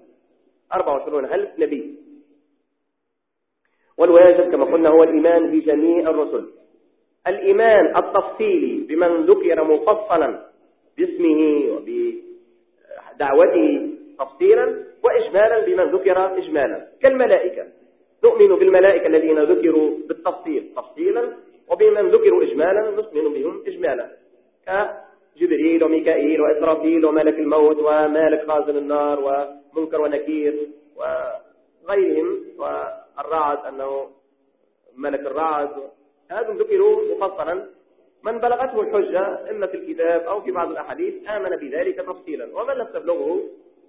24 ألف نبي. والواجب كما قلنا هو الإيمان بجميع الرسل. الإيمان التفصيلي بمن ذكر مفصلا باسمه وبدعوته تفصيلا وإجمالا بمن ذكر إجمالا. كالملائكة. نؤمن بالملائكة الذين ذكروا بالتفصيل. تفصيلا وبمن ذكروا إجمالا نؤمن بهم إجمالا. كجبريل وميكائيل وإسرافيل وملك الموت ومالك خازن النار ومنكر ونكير وغيرهم. والرعد أنه ملك الرعد. هذا ذكروا مفصلا. من بلغته الحجة إما في الكتاب أو في بعض الأحاديث آمن بذلك تفصيلا. ومن لم تبلغه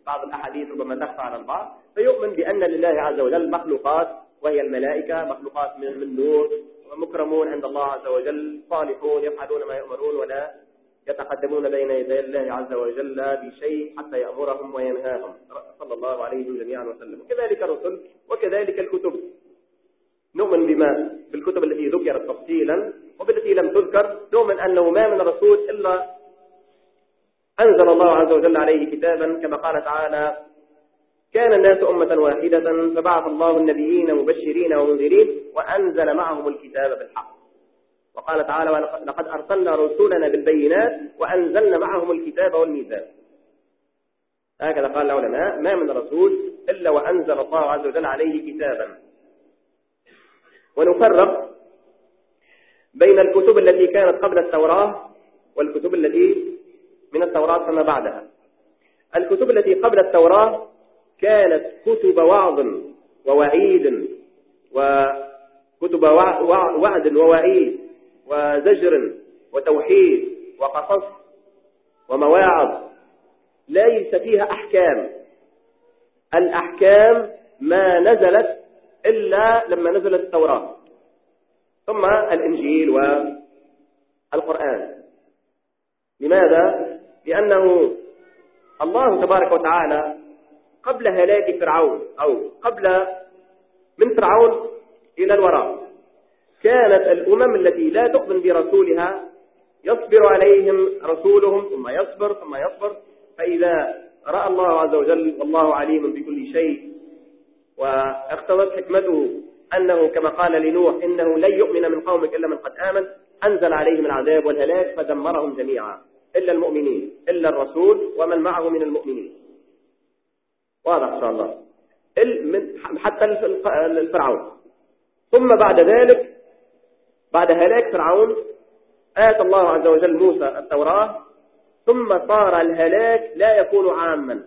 بعض الأحاديث ربما تخفى على البعض فيؤمن بأن لله عز وجل مخلوقات وهي الملائكة مخلوقات من, من نور ومكرمون عند الله عز وجل صالحون يفعلون ما يؤمرون ولا يتقدمون بين يدي الله عز وجل بشيء حتى يأمرهم وينهاهم. صلى الله عليه جميعا وسلم. وكذلك الرسل وكذلك الكتب. نؤمن بما بالكتب التي ذكرت تفصيلا وبالتي لم تذكر نؤمن أنه ما من رسول إلا أنزل الله عز وجل عليه كتابا كما قال تعالى كان الناس أمة واحدة فبعث الله النبيين مبشرين ومنذرين وأنزل معهم الكتاب بالحق. وقال تعالى لقد أرسلنا رسولنا بالبينات وأنزلنا معهم الكتاب والميزان. هكذا قال العلماء ما من رسول إلا وأنزل الله عز وجل عليه كتابا. ونفرق بين الكتب التي كانت قبل التوراة والكتب التي من التوراة فما بعدها. الكتب التي قبل التوراة كانت كتب وعظ ووعيد كتب وعد ووعيد وزجر وتوحيد وقصص ومواعظ. ليس فيها أحكام. الأحكام ما نزلت إلا لما نزلت التوراة. ثم الإنجيل والقرآن. لماذا؟ لأنه الله تبارك وتعالى قبل هلاك فرعون أو قبل من فرعون إلى الوراء كانت الأمم التي لا تؤمن برسولها يصبر عليهم رسولهم ثم يصبر ثم يصبر. فإذا رأى الله عز وجل والله عليم بكل شيء واقتضت حكمته أنه كما قال لنوح إنه لن يؤمن من قومك إلا من قد آمن أنزل عليهم العذاب والهلاك فدمرهم جميعا إلا المؤمنين إلا الرسول ومن معه من المؤمنين. واضح إن شاء الله. حتى الفرعون. ثم بعد ذلك بعد هلاك فرعون آتى الله عز وجل موسى التوراة ثم صار الهلاك لا يكون عاما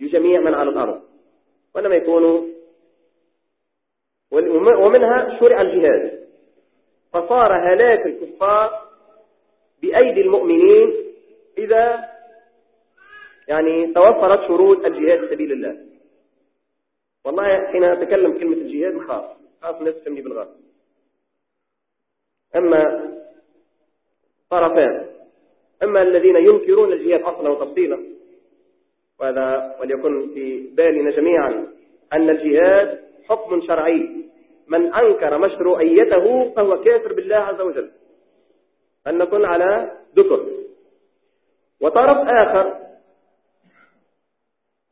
لجميع من على الأرض وإنما يكون ومنها شرع الجهاد. فصار هلاك الكفار بأيدي المؤمنين إذا يعني توفرت شروط الجهاد في سبيل الله. والله حين أتكلم كلمة الجهاد خاص. خاص الناس تسمي بالغرب أما طرفان أما الذين ينكرون الجهاد أصلا وتفصيلا وهذا وليكن في بالنا جميعا أن الجهاد حكم شرعي. من أنكر مشروعيته فهو كافر بالله عز وجل. أن نكون على ذكر. وطرف آخر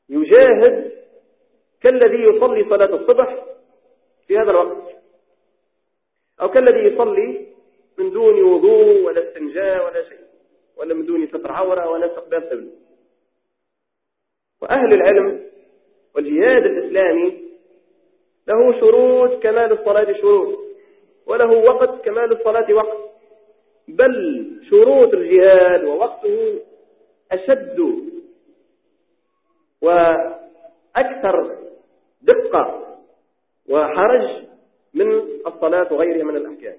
يجاهد كالذي يصلي صلاة الصبح في هذا الوقت. أو كالذي يصلي من دون وضوء ولا استنجاء ولا شيء ولا من دون ستر عورة ولا استقبال قبل وأهل العلم والجهاد الإسلامي له شروط كمال الصلاة شروط وله وقت كمال الصلاة وقت. بل شروط الجهاد ووقته أشد وأكثر دقة وحرج من الصلاة وغيرها من الأحكام.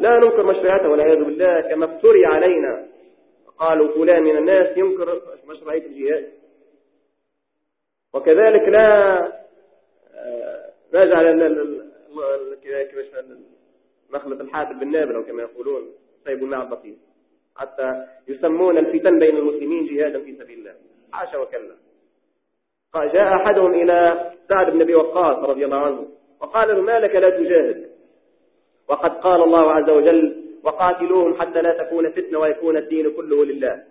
لا ننكر مشروعيته والعياذ بالله كما افتري علينا. قالوا فلان من الناس ينكر مشروعية الجهاد. وكذلك لا نجعل مخلط الحافل بالنابل أو كما يقولون طيب الماء البسيط حتى يسمون الفتن بين المسلمين جهادا في سبيل الله. حاشا وكلا. جاء أحدهم إلى سعد بن أبي وقاص رضي الله عنه وقال له ما لك لا تجاهد؟ وقد قال الله عز وجل وقاتلوهم حتى لا تكون فتنة ويكون الدين كله لله.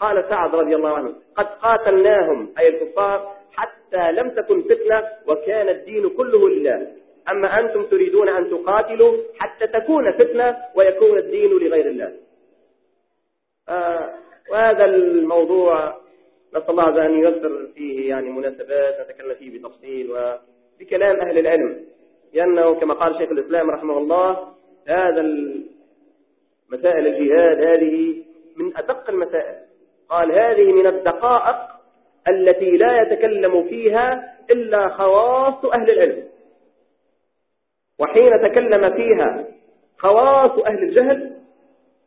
قال سعد رضي الله عنه قد قاتلناهم أي الكفار حتى لم تكن فتنة وكان الدين كله لله. أما أنتم تريدون أن تقاتلوا حتى تكون فتنة ويكون الدين لغير الله. آه وهذا الموضوع نسأل الله عز أن ييسر فيه يعني مناسبات نتكلم فيه بتفصيل وبكلام أهل العلم. لأنه كما قال شيخ الإسلام رحمه الله هذا مسائل الجهاد هذه من أدق المسائل. قال هذه من الدقائق التي لا يتكلم فيها إلا خواص أهل العلم. وحين تكلم فيها خواص أهل الجهل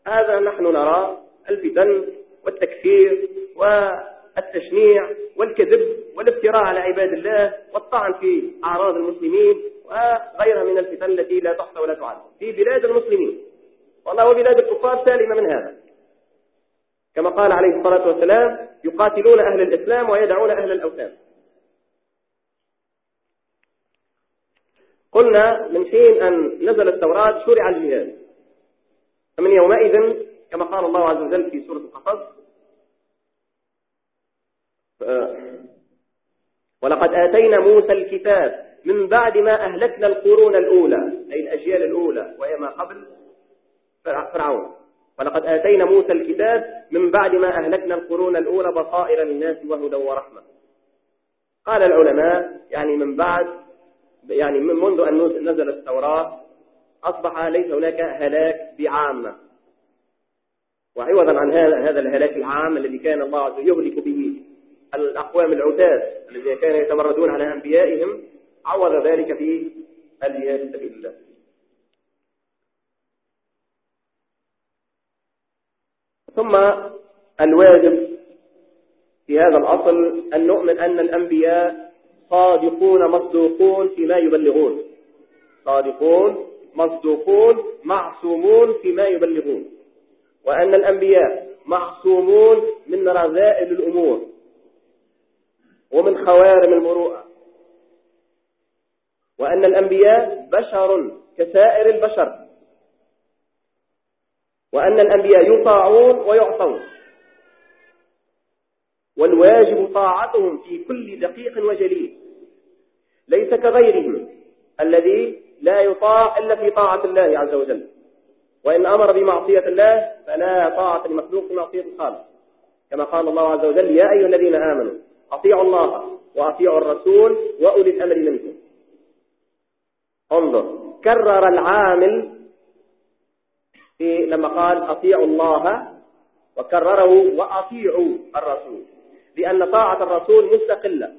هذا نحن نرى الفتن والتكفير والتشنيع والكذب والافتراء على عباد الله والطعن في أعراض المسلمين وغيرها من الفتن التي لا تحصى ولا تعد في بلاد المسلمين. والله وبلاد الكفار سالمة من هذا. كما قال عليه الصلاة والسلام يقاتلون أهل الإسلام ويدعون أهل الأوثان. قلنا من حين أن نزل التوراة شرع الجهاد. فمن يومئذ كما قال الله عز وجل في سورة القصص ولقد آتينا موسى الكتاب من بعد ما أهلكنا القرون الأولى أي الأجيال الأولى وهي ما قبل فرعون. ولقد آتينا موسى الكتاب من بعد ما أهلكنا القرون الأولى بصائر للناس وهدى ورحمة. قال العلماء يعني من بعد يعني من منذ أن نزل التوراة أصبح ليس هناك هلاك بعامة. وعوضا عن هذا الهلاك العام الذي كان الله يهلك الأقوام العتاد الذين كانوا يتمردون على أنبيائهم عوض ذلك في الجهاد في سبيل الله. ثم الواجب في هذا الأصل أن نؤمن أن الأنبياء صادقون مصدوقون فيما يبلغون. صادقون مصدوقون معصومون فيما يبلغون. وأن الأنبياء معصومون من رذائل الأمور. ومن خوارم المروءة. وأن الأنبياء بشر كسائر البشر. وأن الأنبياء يطاعون ويعصون والواجب طاعتهم في كل دقيق وجليل. ليس كغيرهم الذي لا يطاع إلا في طاعة الله عز وجل. وإن أمر بمعصية الله فلا طاعة لمخلوق في معصية الخالق كما قال الله عز وجل يا أيها الذين آمنوا أطيعوا الله وأطيعوا الرسول وأولي الأمر منكم. انظر كرر العامل في لما قال أطيعوا الله وكرره وأطيعوا الرسول. لأن طاعة الرسول مستقلة.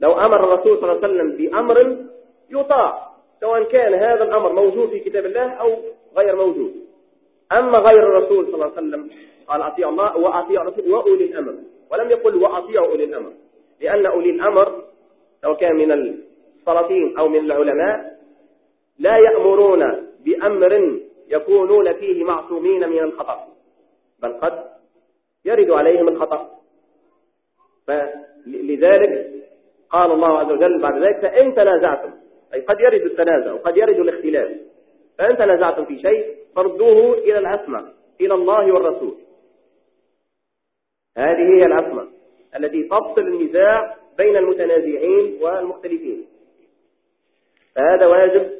لو أمر الرسول صلى الله عليه وسلم بأمر يطاع سواء كان هذا الأمر موجود في كتاب الله أو غير موجود. أما غير الرسول صلى الله عليه وسلم قال أطيع الله وأطيع الرسول وأولي الأمر. ولم يقل وأطيع أولي الأمر. لأن أولي الأمر سواء كان من السلاطين أو من العلماء لا يأمرون بأمر يكونون فيه معصومين من الخطأ بل قد يرد عليهم الخطأ. فلذلك قال الله عز وجل بعد ذلك فإن تنازعتم أي قد يرد التنازع وقد يرد الاختلاف فإن تنازعتم في شيء فردوه إلى العصمة إلى الله والرسول. هذه هي العصمة التي تفصل النزاع بين المتنازعين والمختلفين. فهذا واجب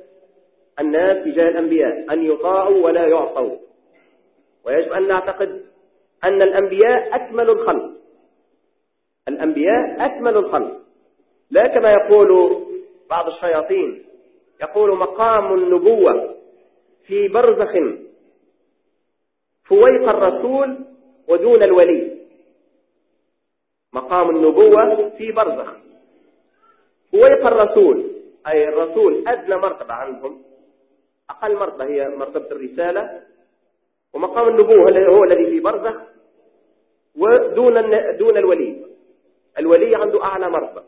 الناس تجاه الأنبياء أن يطاعوا ولا يعصوا. ويجب أن نعتقد أن الأنبياء أكمل الخلق. الأنبياء أكمل الخلق. لا كما يقول بعض الشياطين يقول مقام النبوة في برزخ فويق الرسول ودون الولي. مقام النبوة في برزخ. فويق الرسول أي الرسول أدنى مرتبة عندهم أقل مرتبة هي مرتبة الرسالة. ومقام النبوة هو الذي في برزخ؟ ودون دون الولي. الولي عنده أعلى مرتبة.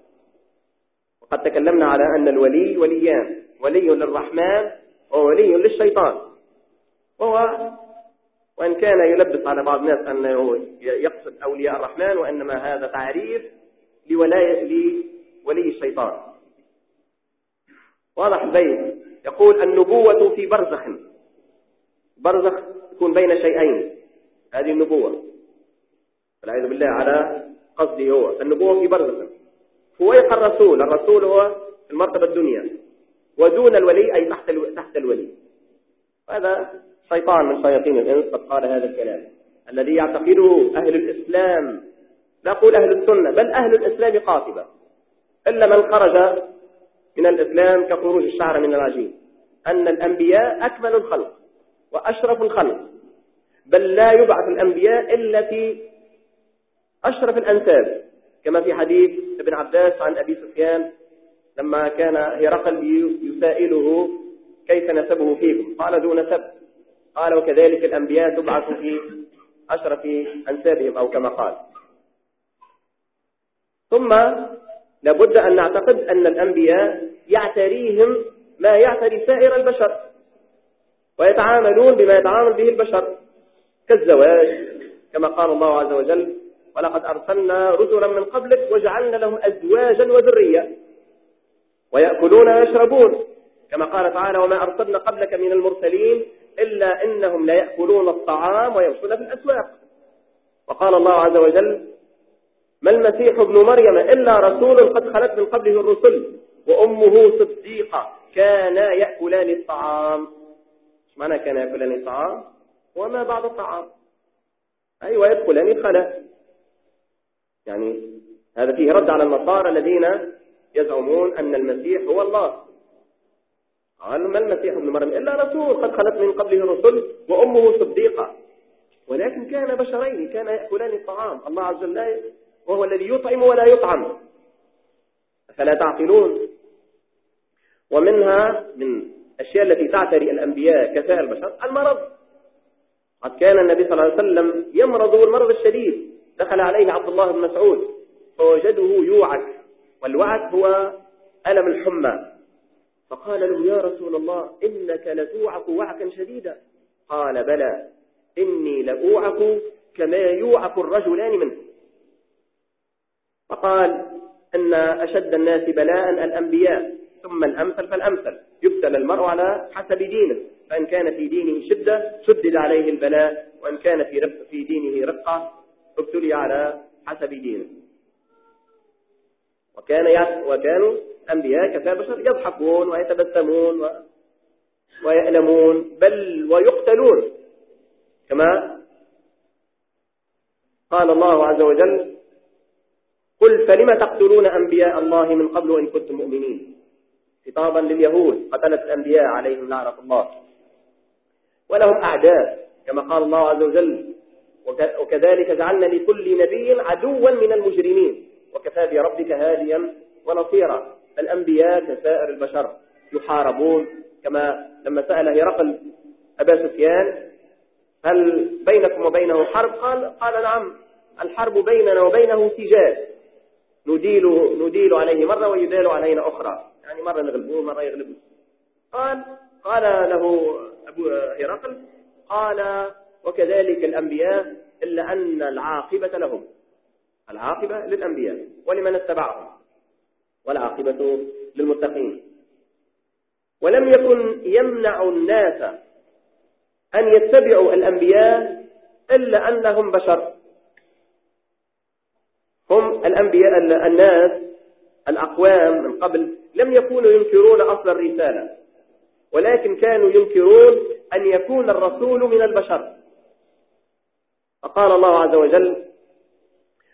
وقد تكلمنا على أن الولي وليان ولي للرحمن وولي للشيطان. وهو وإن كان يلبس على بعض الناس أنه يقصد أولياء الرحمن وإنما هذا تعريف لولاية لولي الشيطان. واضح البيت يقول النبوة في برزخ. برزخ تكون بين شيئين. هذه النبوة. والعياذ بالله على قصده هو. النبوة في برزخ. فويق الرسول. الرسول هو في المرتبة الدنيا. ودون الولي أي تحت تحت الولي. هذا شيطان من شياطين الإنس قد قال هذا الكلام. الذي يعتقده أهل الإسلام لا أقول أهل السنة بل أهل الإسلام قاطبة. إلا من خرج من الإسلام كخروج الشعر من العجين. أن الأنبياء أكمل الخلق وأشرف الخلق. بل لا يبعث الأنبياء إلا في أشرف الأنساب. كما في حديث ابن عباس عن أبي سفيان لما كان هرقل يسائله كيف نسبه فيكم؟ قال ذو نسب. قال وكذلك الأنبياء تبعث في أشرف أنسابهم أو كما قال. ثم لابد أن نعتقد أن الأنبياء يعتريهم ما يعتري سائر البشر ويتعاملون بما يتعامل به البشر كالزواج كما قال الله عز وجل ولقد أرسلنا رسلا من قبلك وجعلنا لهم أزواجا وذرية ويأكلون ويشربون. كما قال تعالى وما أرسلنا قبلك من المرسلين إلا إنهم لا يأكلون الطعام ويمشون في الأسواق. وقال الله عز وجل ما المسيح ابن مريم إلا رسول قد خلت من قبله الرسل وأمه صديقة كانا يأكلان الطعام. إيش معنى كانا يأكلان الطعام؟ وما بعد الطعام. أي أيوة ويدخلان الخلاء. يعني هذا فيه رد على النصارى الذين يزعمون أن المسيح هو الله. قالوا ما المسيح ابن مريم؟ إلا رسول قد خلت من قبله الرسل وأمه صديقة. ولكن كان بشرين كان يأكلان الطعام. الله عز وجل وهو الذي يطعم ولا يطعم. فلا تعقلون؟ ومنها من الأشياء التي تعتري الأنبياء كسائر البشر المرض. قد كان النبي صلى الله عليه وسلم يمرض المرض الشديد. دخل عليه عبد الله بن مسعود فوجده يوعك والوعك هو ألم الحمى. فقال له يا رسول الله إنك لتوعك وعكا شديدا. قال بلى إني لأوعك كما يوعك الرجلان منه فقال أن أشد الناس بلاء الأنبياء ثم الأمثل فالأمثل. يبتلى المرء على حسب دينه. فإن كان في دينه شدة شدد عليه البلاء. وإن كان في, في دينه رقة ابتلي على حسب دينه. وكان وكانوا أنبياء كفاء بشر يضحكون ويتبسمون و... ويألمون بل ويقتلون. كما قال الله عز وجل قل فلم تقتلون أنبياء الله من قبل إن كنتم مؤمنين؟ خطابا لليهود قتلت الأنبياء عليهم لعنة الله. ولهم أعداء كما قال الله عز وجل وكذلك جعلنا لكل نبي عدوا من المجرمين. وكفى بربك هاديا ونصيرا. الأنبياء كسائر البشر يحاربون. كما لما سأل هرقل أبا سفيان هل بينكم وبينه حرب؟ قال قال نعم الحرب بيننا وبينه سجال. نديل نديل عليه مرة ويدال علينا أخرى. يعني مرة نغلبوه مرة يغلبوه. قال قال له أبو هرقل قال وكذلك الأنبياء إلا أن العاقبة لهم. العاقبة للأنبياء ولمن اتبعهم. والعاقبة للمتقين. ولم يكن يمنع الناس أن يتبعوا الأنبياء إلا أنهم بشر. هم الأنبياء الناس الأقوام من قبل لم يكونوا ينكرون أصل الرسالة. ولكن كانوا ينكرون أن يكون الرسول من البشر. فقال الله عز وجل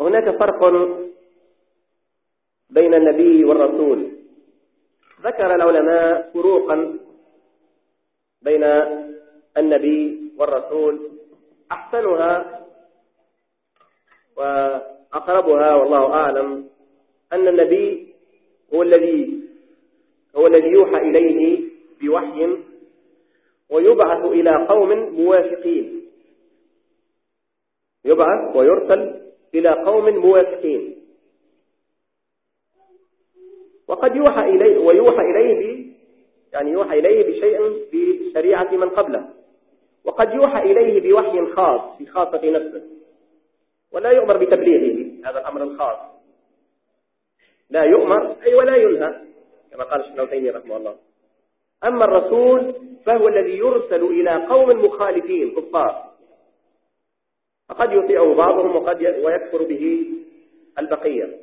وهناك فرق بين النبي والرسول. ذكر العلماء فروقا بين النبي والرسول. أحسنها وأقربها والله أعلم أن النبي هو الذي هو الذي يوحى إليه بوحي ويبعث إلى قوم موافقين. يبعث ويرسل إلى قوم موافقين. وقد يوحى إليه ويوحى إليه يعني يوحى إليه بشيء بشريعة من قبله. وقد يوحى إليه بوحي خاص في خاصة نفسه. ولا يؤمر بتبليغه هذا الأمر الخاص. لا يؤمر أي ولا ينهى كما قال الشيخ تيمية رحمه الله. أما الرسول فهو الذي يرسل إلى قوم مخالفين كفار. فقد يطيعه بعضهم وقد ويكفر به البقية.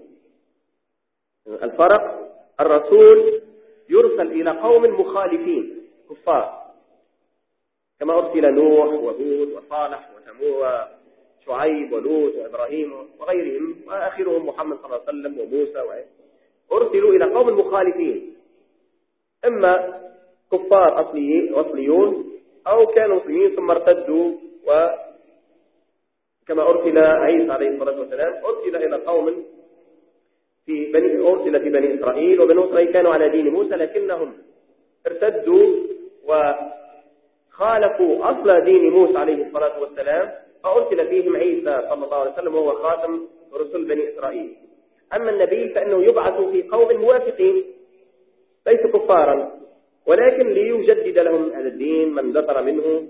الفرق الرسول يرسل إلى قوم مخالفين كفار. كما أرسل نوح وهود وصالح وشعيب ولوط وإبراهيم وغيرهم وآخرهم محمد صلى الله عليه وسلم وموسى أرسلوا إلى قوم مخالفين. إما كفار أصليون أو كانوا مسلمين ثم ارتدوا و كما أرسل عيسى عليه الصلاة والسلام أرسل إلى قوم في بني أرسل في بني إسرائيل وبني إسرائيل كانوا على دين موسى لكنهم ارتدوا وخالفوا أصل دين موسى عليه الصلاة والسلام فأرسل فيهم عيسى صلى الله عليه وسلم وهو خاتم رسل بني إسرائيل. أما النبي فإنه يبعث في قوم موافقين ليسوا كفارا ولكن ليجدد لهم هذا الدين من ذكر منه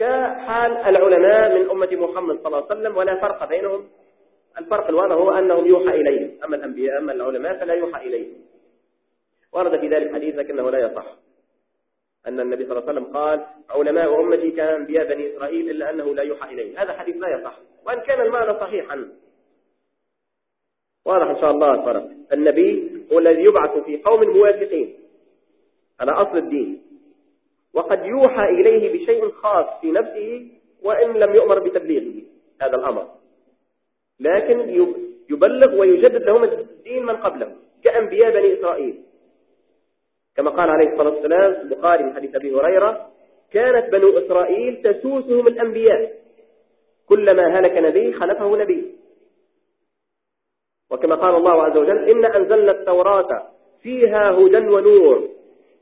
كحال العلماء من أمة محمد صلى الله عليه وسلم ولا فرق بينهم. الفرق الواضح هو أنهم يوحى إليهم أما الأنبياء أما العلماء فلا يوحى إليهم ورد في ذلك حديث لكنه لا يصح. أن النبي صلى الله عليه وسلم قال علماء أمتي كأنبياء بني إسرائيل إلا أنه لا يوحى إليه. هذا حديث لا يصح. وأن كان المعنى صحيحا. واضح إن شاء الله الفرق النبي هو الذي يبعث في قوم موافقين على أصل الدين. وقد يوحى إليه بشيء خاص في نفسه وإن لم يؤمر بتبليغه هذا الأمر. لكن يبلغ ويجدد لهم الدين من قبله كأنبياء بني إسرائيل. كما قال عليه الصلاة والسلام في البخاري من حديث أبي هريرة كانت بنو إسرائيل تسوسهم الأنبياء كلما هلك نبي خلفه نبي. وكما قال الله عز وجل إن أنزلنا التوراة فيها هدى ونور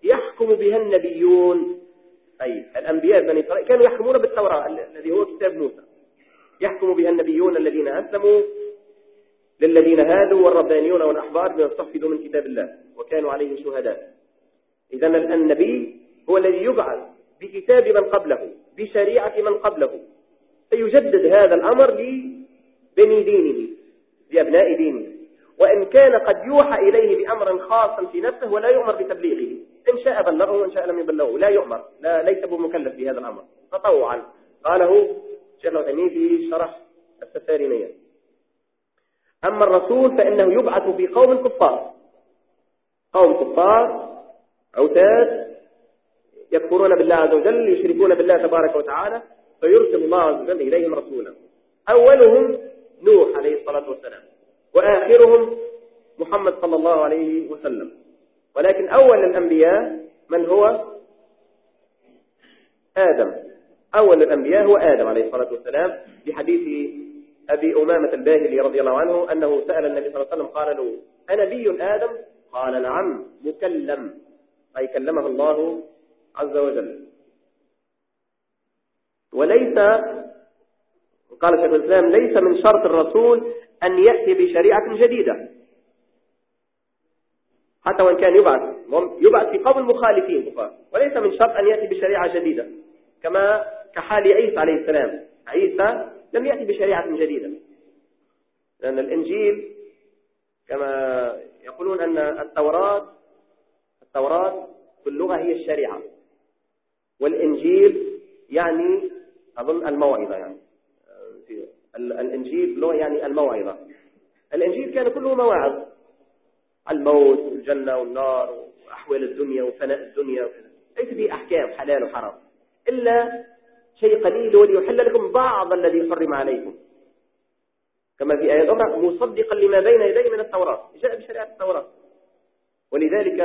يحكم بها النبيون أي الأنبياء بني إسرائيل كانوا يحكمون بالتوراة الذي هو كتاب موسى. يحكم بها النبيون الذين أسلموا للذين هادوا والربانيون والأحبار بما استحفظوا من كتاب الله وكانوا عليه شهداء. إذا النبي هو الذي يبعث بكتاب من قبله بشريعة من قبله فيجدد هذا الأمر لبني دينه لأبناء دينه. وإن كان قد يوحى إليه بأمر خاص في نفسه ولا يؤمر بتبليغه. إن شاء بلغه وإن شاء لم يبلغه. لا يؤمر. لا ليس بمكلف بهذا الأمر. تطوعا. قاله شيخ العثيمين في شرح السفارينية أما الرسول فإنه يبعث في قوم كفار. قوم كفار عتاد يكفرون بالله عز وجل يشركون بالله تبارك وتعالى فيرسل الله عز وجل إليهم رسولا. أولهم نوح عليه الصلاة والسلام وآخرهم محمد صلى الله عليه وسلم. ولكن أول الأنبياء من هو؟ آدم. أول الأنبياء هو آدم عليه الصلاة والسلام في حديث أبي أمامة الباهلي رضي الله عنه أنه سأل النبي صلى الله عليه وسلم قال له أنبي آدم؟ قال نعم مكلم. أي كلمه الله عز وجل. وليس قال شيخ الإسلام ليس من شرط الرسول أن يأتي بشريعة جديدة. حتى وإن كان يبعث. يبعث في قوم مخالفين وليس من شرط أن يأتي بشريعة جديدة. كما كحال عيسى عليه السلام. عيسى لم يأتي بشريعة جديدة. لأن الإنجيل كما يقولون أن التوراة التوراة في اللغة هي الشريعة. والإنجيل يعني أظن الموعظة يعني. الإنجيل يعني الموعظة. الإنجيل كان كله مواعظ. الموت والجنة والنار وأحوال الدنيا وفناء الدنيا. وكذا ليس فيه أحكام حلال وحرام. إلا شيء قليل وليحل لكم بعض الذي حرم عليكم. كما في آيات أخرى مصدقا لما بين يديه من التوراة. جاء بشريعة التوراة. ولذلك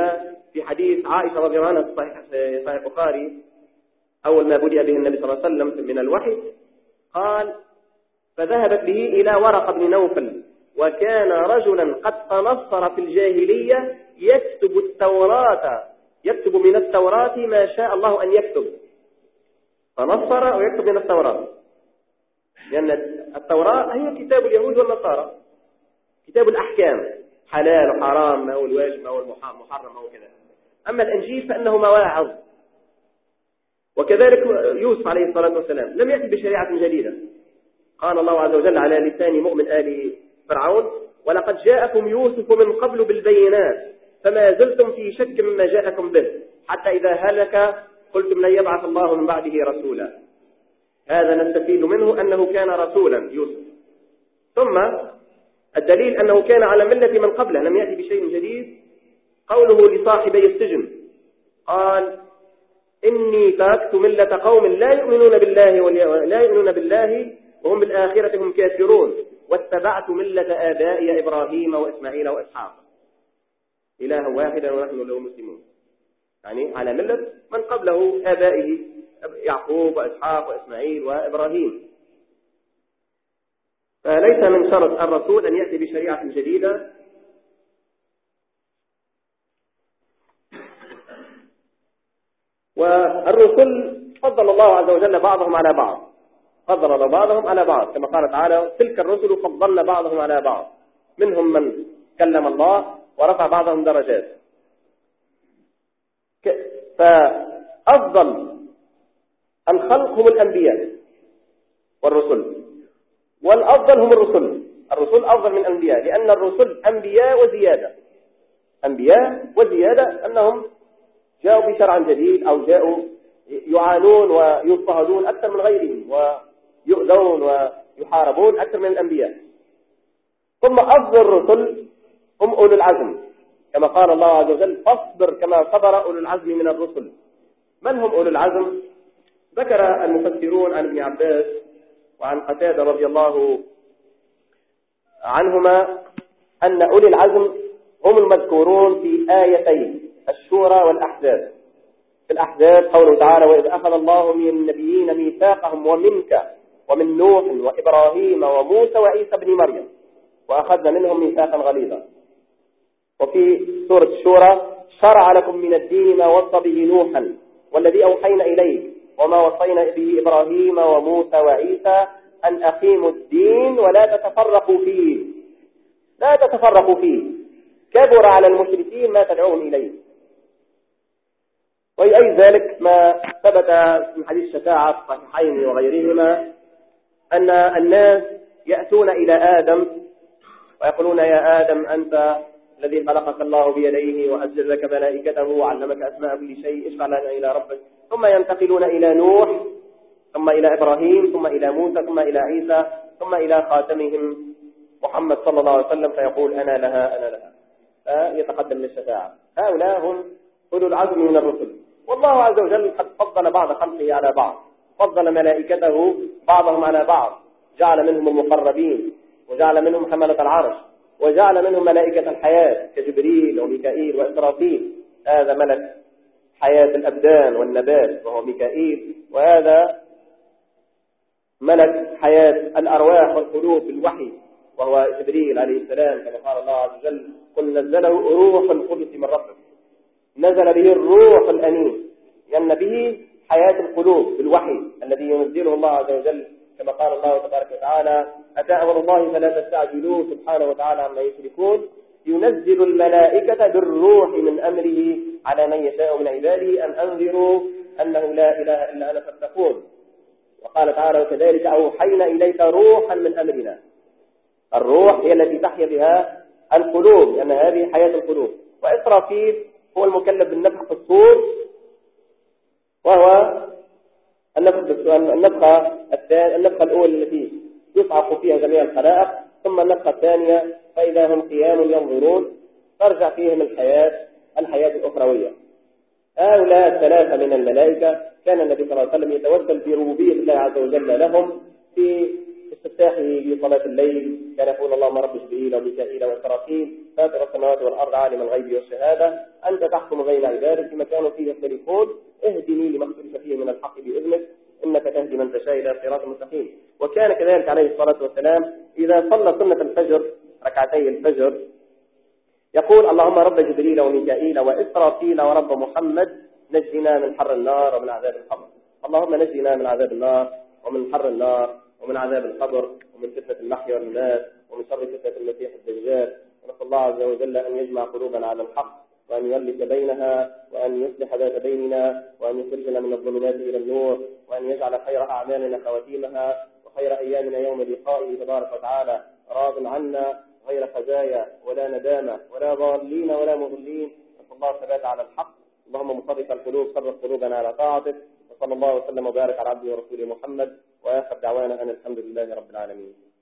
في حديث عائشة رضي الله عنها في صحيح البخاري أول ما بدأ به النبي صلى الله عليه وسلم من الوحي قال فذهبت به إلى ورق بن نوفل. وكان رجلا قد تنصر في الجاهلية يكتب التوراة يكتب من التوراة ما شاء الله أن يكتب. تنصر ويكتب من التوراة. لأن التوراة هي كتاب اليهود والنصارى. كتاب الأحكام. حلال وحرام ما هو الواجب ما هو المحرم ما هو كذا. أما الإنجيل فإنه مواعظ وكذلك يوسف عليه الصلاة والسلام لم يأتي بشريعة جديدة. قال الله عز وجل على لسان مؤمن آل فرعون ولقد جاءكم يوسف من قبل بالبينات فما زلتم في شك مما جاءكم به حتى إذا هلك قلتم لن يبعث الله من بعده رسولا. هذا نستفيد منه أنه كان رسولا يوسف. ثم الدليل أنه كان على ملة من قبله لم يأتي بشيء جديد. قوله لصاحبي السجن قال إني تركت ملة قوم لا يؤمنون بالله لا يؤمنون بالله وهم بالآخرة هم كافرون. واتبعت ملة آبائي إبراهيم وإسماعيل وإسحاق. إله واحدا ونحن له مسلمون. يعني على ملة من قبله آبائه يعقوب وإسحاق وإسماعيل وإبراهيم. فليس من شرط الرسول أن يأتي بشريعة جديدة. والرسل فضل الله عز وجل بعضهم على بعض. فضل بعضهم على بعض كما قال تعالى تلك الرسل فضلنا بعضهم على بعض منهم من كلم الله ورفع بعضهم درجات. فأفضل الخلق هم الأنبياء والرسل والأفضل هم الرسل. الرسل أفضل من الأنبياء لأن الرسل أنبياء وزيادة. أنبياء وزيادة أنهم جاءوا بشرع جديد أو جاءوا يعانون ويضطهدون أكثر من غيرهم ويؤذون ويحاربون أكثر من الأنبياء. ثم أفضل الرسل هم أولو العزم. كما قال الله عز وجل فاصبر كما صبر أولو العزم من الرسل. من هم أولو العزم؟ ذكر المفسرون عن ابن عباس وعن قتادة رضي الله عنهما أن أولي العزم هم المذكورون في آيتين الشورى والأحزاب. في الأحزاب قوله تعالى وإذ أخذ الله من النبيين ميثاقهم ومنك ومن نوح وإبراهيم وموسى وعيسى بن مريم. وأخذنا منهم ميثاقا غليظا. وفي سورة الشورى شرع لكم من الدين ما وصى به نوحا والذي أوحينا إليه وما وصينا به إبراهيم وموسى وعيسى أن أقيموا الدين ولا تتفرقوا فيه. لا تتفرقوا فيه. كبر على المشركين ما تدعوهم إليه. وأي ذلك ما ثبت من حديث الشفاعة في الصحيحين وغيرهما أن الناس يأتون إلى آدم ويقولون يا آدم أنت الذي خلقك الله بيديه وأسجد لك ملائكته وعلمك أسماء كل شيء اشفع لنا إلى ربك. ثم ينتقلون إلى نوح ثم إلى إبراهيم ثم إلى موسى ثم إلى عيسى ثم إلى خاتمهم محمد صلى الله عليه وسلم فيقول أنا لها أنا لها. فيتقدم للشفاعة. هؤلاء هم أولو العزم من الرسل. والله عز وجل قد فضل بعض خلقه على بعض. فضل ملائكته بعضهم على بعض. جعل منهم المقربين وجعل منهم حملة العرش وجعل منهم ملائكة الحياة كجبريل وميكائيل وإسرافيل. هذا ملك حياة الأبدان والنبات وهو ميكائيل. وهذا ملك حياة الأرواح والقلوب بالوحي وهو جبريل عليه السلام كما قال الله عز وجل قل نزله روح القدس من ربك نزل به الروح الأمين. لأن به حياة القلوب بالوحي الذي ينزله الله عز وجل كما قال الله تبارك وتعالى أتى أمر الله فلا تستعجلوه سبحانه وتعالى عما يشركون؟ ينزل الملائكة بالروح من أمره على من يشاء من عباده أن أنذروا أنه لا إله إلا أنا فاتقون. وقال تعالى وكذلك أوحينا إليك روحا من أمرنا. الروح هي التي تحيا بها القلوب لأن هذه حياة القلوب. وإسرافيل هو المكلف بالنفخ في الصور وهو النفخة النفخة الأولى التي يصعق فيها جميع الخلائق ثم النفخة الثانية فإذا هم قيام ينظرون ترجع فيهم الحياة الحياة الأخروية. هؤلاء الثلاثة من الملائكة كان النبي صلى الله عليه وسلم يتوسل بربوبية الله عز وجل لهم في استفتاحه لصلاة الليل. كان يقول اللهم رب جبريل وميكائيل وإسرافيل فاتر السماوات والأرض عالم الغيب والشهادة. أنت تحكم بين عبادك فيما كانوا فيه يختلفون. اهدني لما اختلف فيه من الحق بإذنك إنك تهدي من تشاء إلى صراط مستقيم. وكان كذلك عليه الصلاة والسلام إذا صلى سنة الفجر ركعتي الفجر يقول اللهم رب جبريل وميكائيل وإسرافيل ورب محمد نجنا من حر النار ومن عذاب القبر. اللهم نجنا من عذاب النار ومن حر النار ومن عذاب القبر ومن فتنة المحيا والممات ومن شر فتنة المسيح الدجال. ونسأل الله عز وجل أن يجمع قلوبنا على الحق وأن يؤلف بينها وأن يصلح ذات بيننا وأن يخرجنا من الظلمات إلى النور وأن يجعل خير أعمالنا خواتيمها وخير أيامنا يوم لقائه تبارك وتعالى. راض عنا غير خزايا ولا ندامة ولا ضالين ولا مضلين. نسأل الله الثبات على الحق. اللهم مصرف القلوب صرف قلوبنا على طاعتك. وصلى الله وسلم وبارك على عبده ورسوله محمد. وآخر دعوانا أن الحمد لله رب العالمين.